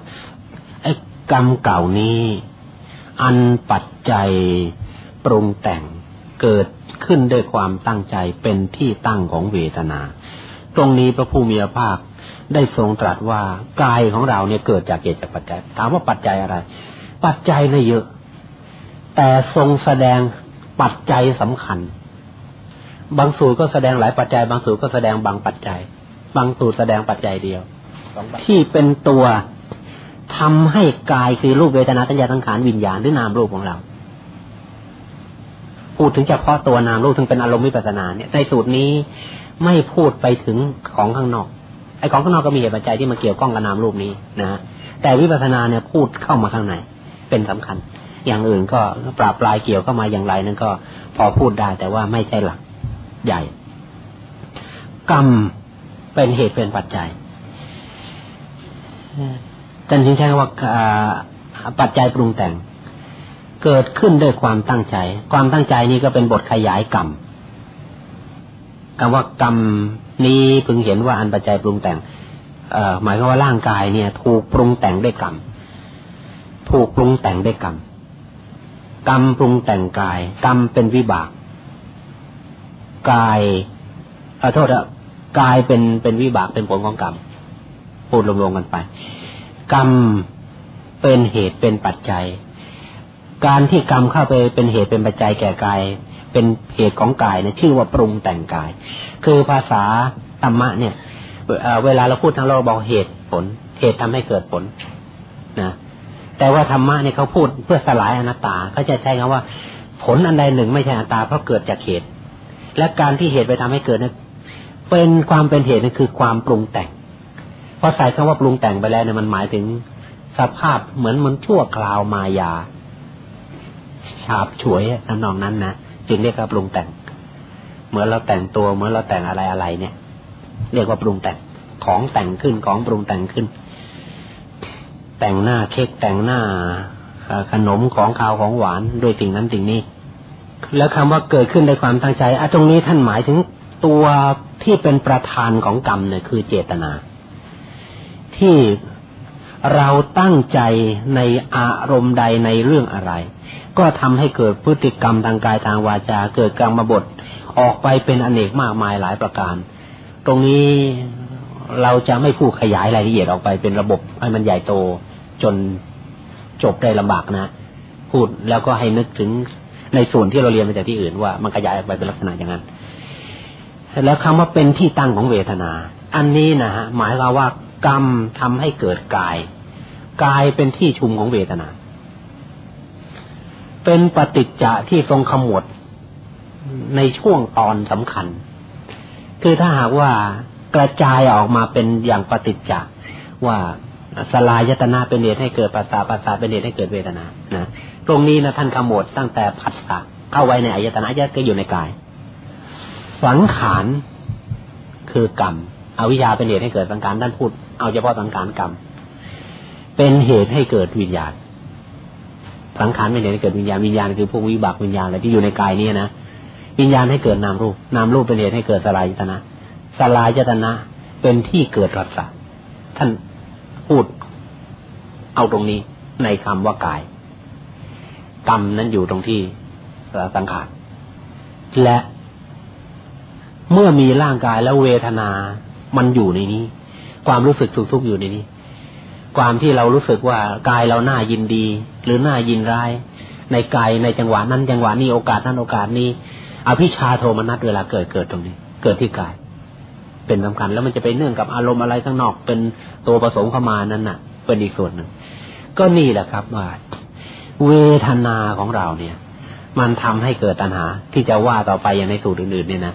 ไอ้กรรมเก่านี้ อันปัจจัยปรุงแต่งเกิดขึ้นด้วยความตั้งใจเป็นที่ตั้งของเวทนา ตรงนี้พระผู้มีพระภาค ได้ทรงตรัสว่ากายของเราเนี่ยเกิดจากเหตุจากปัจจัย ถามว่าปัจจัยอะไร ปัจจัยเนี่ยเยอะ แต่ทรงแสดงปัจจัยสำคัญ บางสูตรก็แสดงหลายปัจจัย บางสูตรก็แสดงบางปัจจัย บางสูตรแสดงปัจจัยเดียว ที่เป็นตัวทำให้กายคือรูปเวทนาสัญญาสังขารวิญญาณหรือนามรูปของเรา พูดถึงเฉพาะตัวนามรูปถึงเป็นอารมณ์วิปัสนาเนี่ยในสูตรนี้ไม่พูดไปถึงของข้างนอก ไอ้ของข้างนอกก็มีเหตุปัจจัยที่มาเกี่ยวข้องกับนามรูปนี้นะแต่วิปัสนาเนี่ยพูดเข้ามาข้างในเป็นสำคัญ อย่างอื่นก็ปราบปลายเกี่ยวเข้ามาอย่างไรนั่นก็พอพูดได้แต่ว่าไม่ใช่หลักใหญ่ กรรมเป็นเหตุเป็นปัจจัยท่านจึงใช้ว่าปัจจัยปรุงแต่ง เกิดขึ้นด้วยความตั้งใจ ความตั้งใจนี้ก็เป็นบทขยายกรรมคำว่ากรรม นี้พึงเห็นว่าอันปัจจัยปรุงแต่งหมายความว่าร่างกายเนี่ย ถูกปรุงแต่งด้วยกรรม ถูกปรุงแต่งด้วยกรรม กรรมปรุงแต่งกาย กรรมเป็นวิบาก กายขอโทษอะกายเป็นเป็นวิบากเป็นผลของกรรม พูดรวมๆกันไป กรรมเป็นเหตุเป็นปัจจัย การที่กรรมเข้าไปเป็นเหตุเป็นปัจจัยแก่กาย เป็นเหตุของกายนะชื่อว่าปรุงแต่งกาย คือภาษาธรรมะเนี่ยเวลาเราพูดทางโลกบอกเหตุผล เหตุทำให้เกิดผลนะแต่ว่าธรรมะเนี่ยเขาพูดเพื่อสลายอนัตตาเขาจะใช้คำว่า ผลอันใดหนึ่งไม่ใช่อนัตตาเพราะเกิดจากเหตุ และการที่เหตุไปทำให้เกิดนั้นเป็นความเป็นเหตุนั่นคือความปรุงแต่งพอใส่คำว่าปรุงแต่งไปแล้วเนี่ยมันหมายถึงสภาพเหมือนมันชั่วคราวมายาฉาบฉวยทำนองนั้นนะจึงเรียกว่าปรุงแต่ง เหมือนเราแต่งตัวเหมือนเราแต่งอะไรอะไรเนี่ย เรียกว่าปรุงแต่งของแต่งขึ้นของปรุงแต่งขึ้น แต่งหน้าเค้กแต่งหน้าขนมของข้าวของหวานด้วยสิ่งนั้นสิ่งนี้ แล้วคำว่าเกิดขึ้นในความตั้งใจอะตรงนี้ท่านหมายถึงตัวที่เป็นประธานของกรรมเนี่ยคือเจตนา ที่เราตั้งใจในอารมณ์ใดในเรื่องอะไร ก็ทำให้เกิดพฤติกรรมทางกายทางวาจา เกิดกรรมบท ออกไปเป็นอเนกมากมายหลายประการ ตรงนี้เราจะไม่พูดขยายรายละเอียดออกไปเป็นระบบให้มันใหญ่โตจนจบได้ลำบากนะ พูดแล้วก็ให้นึกถึงในส่วนที่เราเรียนมาจากที่อื่นว่ามันขยายออกไปเป็นลักษณะอย่างนั้น แล้วคำว่าเป็นที่ตั้งของเวทนา อันนี้นะฮะหมายความว่ากรรมทำให้เกิดกาย กายเป็นที่ชุมของเวทนา เป็นปฏิจจะที่ทรงขมวด ในช่วงตอนสำคัญ คือถ้าหากว่ากระจายออกมาเป็นอย่างปฏิจจ์ว่าสลายยตนาเป็นเหตุให้เกิดปัสสาปัสสาเป็นเหตุให้เกิดเวทนานะตรงนี้นะท่านขมวดตั้งแต่ผัสสะเข้าไว้ในอายตนะยะก็อยู่ในกาย สังขารคือกรรมอวิชชาเป็นเหตุให้เกิดสังขารท่านพูดเอาเฉพาะสังขารกรรม เป็นเหตุให้เกิดวิญญาณสังขารเป็นเหตุให้เกิดวิญญาณวิญญาณคือพวกวิบากวิญญาณอะไรที่อยู่ในกายนี้นะ วิญญาณให้เกิดนามรูป นามรูปเป็นเหตุให้เกิดสลายยตนะสลายยตนะเป็นที่เกิดรัศท่านพูดเอาตรงนี้ในคำว่ากาย กรรมนั้นอยู่ตรงที่สังขารและเมื่อมีร่างกายแล้วเวทนา มันอยู่ในนี้ ความรู้สึกสุขทุกข์อยู่ในนี้ ความที่เรารู้สึกว่ากายเราหน้ายินดี หรือหน้ายินร้าย ในกายในจังหวะนั้นจังหวะนี้โอกาสนั้นโอกาสนี้ อภิชาโทมนัสเวลาเกิดเกิดตรงนี้ เกิดที่กาย เป็นสำคัญ แล้วมันจะไปเนื่องกับอารมณ์อะไรข้างนอก เป็นตัวผสมเข้ามานั้นน่ะ เป็นอีกส่วนหนึ่งก็นี่แหละครับว่าเวทนาของเราเนี่ย มันทำให้เกิดตัณหา ที่จะว่าต่อไปอย่างในสูตรอื่นๆเนี่ยนะ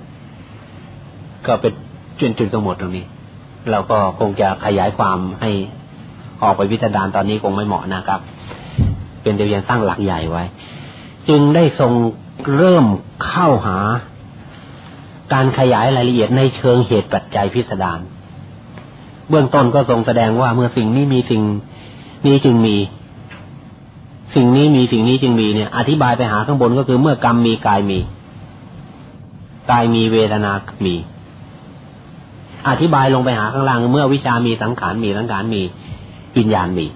ก็เป็นจุดจุดทั้งหมดตรงนี้ เราก็คงจะขยายความให้ออกไปวิจารณ์ตอนนี้คงไม่เหมาะนะครับ เป็นเดียวยังตั้งหลักใหญ่ไว้ จึงได้ทรง เริ่มเข้าหา การขยายรายละเอียดในเชิงเหตุปัจจัยพิสดารเบื้องต้นก็ทรงแสดงว่าเมื่อสิ่งนี้มีสิ่งนี้จึงมี สิ่งนี้มีสิ่งนี้จึงมีเนี่ย อธิบายไปหาข้างบนก็คือเมื่อกรรมมีกายมี กายมีเวทนามี อธิบายลงไปหาข้างล่างเมื่อวิชามีสังขารมีสังขารมีวิญญาณมี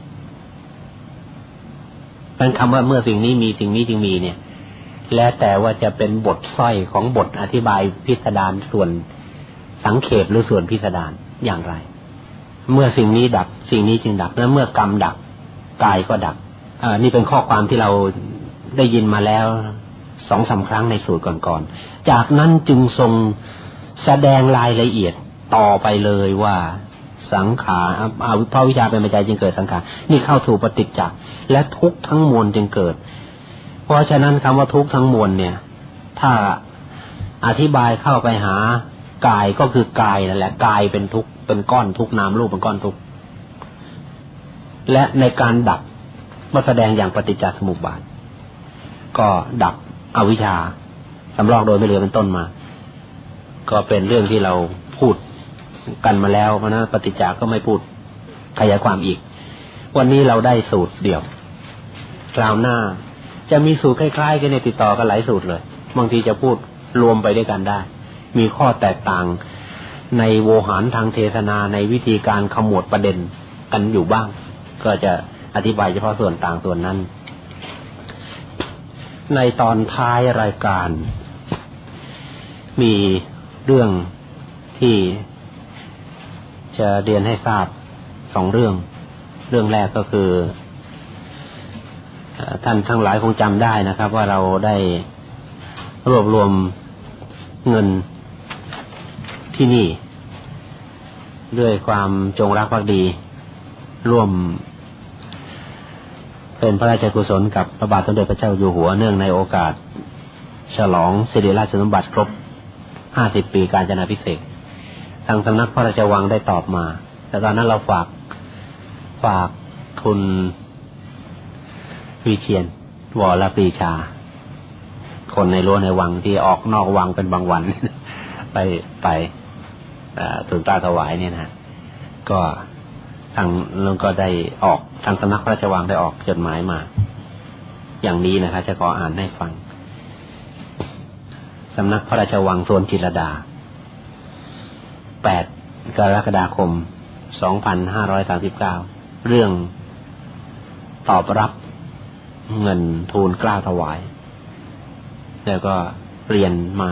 เป็นคำว่าเมื่อสิ่งนี้มีสิ่งนี้จึงมีเนี่ย แล้วแต่ว่าจะเป็นบทสร้อยของบทอธิบายพิสดารส่วนสังเขปหรือส่วนพิสดารอย่างไร เมื่อสิ่งนี้ดับ สิ่งนี้จึงดับ และเมื่อกรรมดับกายก็ดับอ่านี่เป็นข้อความที่เราได้ยินมาแล้วสองสาครั้งในสูตรก่อนๆ จากนั้นจึงทรงแสดงรายละเอียดต่อไปเลยว่าสังขารอาวิภาวิชาเป็นปัจจัยจึงเกิดสังขาร นี่เข้าสู่ปฏิจจ์และทุกทั้งมวลจึงเกิด เพราะฉะนั้นคำว่าทุกข์ทั้งมวลเนี่ย ถ้าอธิบายเข้าไปหากายก็คือกายนั่นแหละกายเป็นทุกข์เป็นก้อนทุกข์นามรูปเป็นก้อนทุกข์และในการดับมาแสดงอย่างปฏิจจสมุปบาท ก็ดับอวิชชาสำรอกโดยไม่เหลือเป็นต้นมา ก็เป็นเรื่องที่เราพูดกันมาแล้วเพราะนั้นปฏิจจาก็ไม่พูดขยายความอีก วันนี้เราได้สูตรเดียว คราวหน้า จะมีสูตรคล้ายๆกันในติดต่อกันหลายสูตรเลย บางทีจะพูดรวมไปด้วยกันได้ มีข้อแตกต่างในโวหารทางเทศนาในวิธีการขมวดประเด็นกันอยู่บ้าง ก็จะอธิบายเฉพาะส่วนต่างส่วนนั้น ในตอนท้ายรายการ มีเรื่องที่จะเรียนให้ทราบสองเรื่อง เรื่องแรกก็คือ ท่านทั้งหลายคงจำได้นะครับ ว่าเราได้รวบรวมเงินที่นี่ ด้วยความจงรักภักดี ร่วม เป็นพระราชกุศลกับพระบาทสมเด็จพระเจ้าอยู่หัวเนื่องในโอกาส ฉลองสิริราชสมบัติครบห้าสิบปีการจนาพิเศษทางสำนักพระราชวังได้ตอบมา แต่ตอนนั้นเราฝากฝากคุณ วิเชียนวรปรีชา คนในรั้วในวังที่ออกนอกวังเป็นบางวัน ไปไปถึงตาถวายเนี่ยนะก็ทางลุงก็ได้ออกทางสำนักพระราชวังได้ออกจดหมายมา อย่างนี้นะครับจะขออ่านให้ฟังสำนักพระราชวังโซนจิรดาแปดกรกฎาคมสองพันห้าร้อยสาสิบเก้าเรื่องตอบรับ เงินทูลกล้าถวาย แล้วก็เรียนมา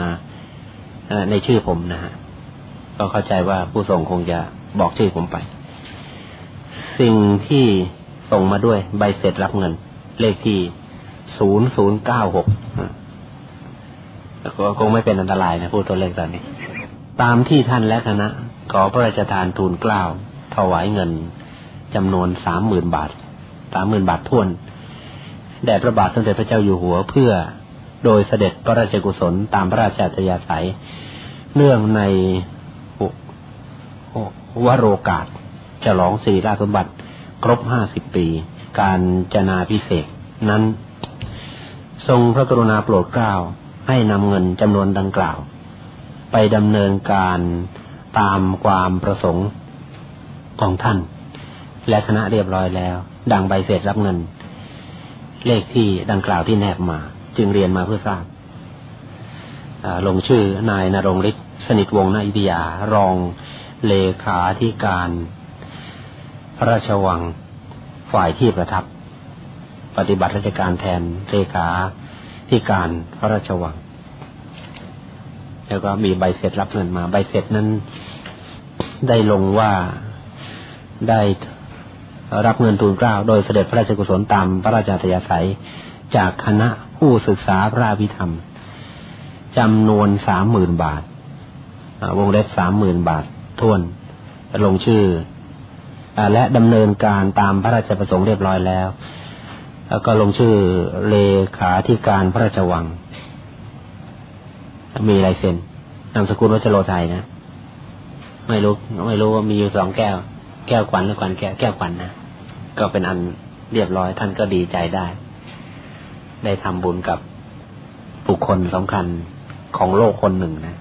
ในชื่อผมนะฮะก็เข้าใจว่าผู้ส่งคงจะบอกชื่อผมไป สิ่งที่ส่งมาด้วยใบเสร็จรับเงิน เลขที่ศูนย์ศูนย์เก้าหกก็คงไม่เป็นอันตรายนะพูดตัวเลขตอนนี้ ตามที่ท่านและคณะ ขอพระราชทานทูลกล้าวถวายเงินจำนวนสามหมื่นบาทสามหมื่นบาทท่วน แด่พระบาทสมเด็จพระเจ้าอยู่หัวเพื่อโดยเสด็จพระราชกุศลตามพระราชอัธยาศัย เนื่องในวโรกาสฉลองสีราสมบัติ ครบห้าสิบปี การจนาพิเศษนั้น ทรงพระกรุณาโปรดเกล้าให้นำเงินจำนวนดังกล่าว ไปดำเนินการตามความประสงค์ของท่าน และคณะเรียบร้อยแล้ว ดังใบเสร็จรับเงิน เลขที่ดังกล่าวที่แนบมา จึงเรียนมาเพื่อทราบลงชื่อนายนรงฤทธิ์สนิทวงศ์นาอิทยารองเลขาธิการ พระราชวังฝ่ายที่ประทับ ปฏิบัติราชการแทนเลขาธิการพระราชวัง แล้วก็มีใบเสร็จรับเงินมา ใบเสร็จนั้นได้ลงว่าได้ รับเงินทูลเกล้าโดยเสด็จพระราชกุศลตามพระราชาธยาศัย จากคณะผู้ศึกษาพระพิธรรมจำนวนสามหมื่นบาท วงเล็บสามหมื่นบาทท่วนลงชื่อและดำเนินการตามพระราชประสงค์เรียบร้อยแล้ว แล้วก็ลงชื่อเลขาธิการพระราชวัง มีลายเซ็นนามสกุลวัชโรไทยนะ ไม่รู้ ไม่รู้ว่ามีอยู่สองแก้ว แก้วขวัญหรือขวัญแก้วแก้วขวัญนนะ ก็เป็นอันเรียบร้อย ท่านก็ดีใจได้ ได้ทำบุญกับบุคคลสำคัญของโลกคนหนึ่งนะ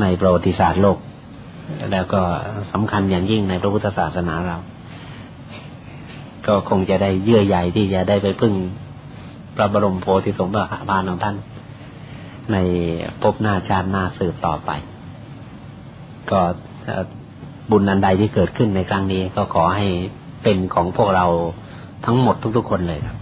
ในประวัติศาสตร์โลก แล้วก็สำคัญอย่างยิ่งในพระพุทธศาสนาเรา ก็คงจะได้เยื่อใยที่จะได้ไปพึ่งพระบรมโพธิสมภารของท่าน ในภพหน้าชาติหน้าสืบต่อไป ก็ บุญอันใดที่เกิดขึ้นในครั้งนี้ก็ขอให้เป็นของพวกเราทั้งหมดทุกๆคนเลยครับ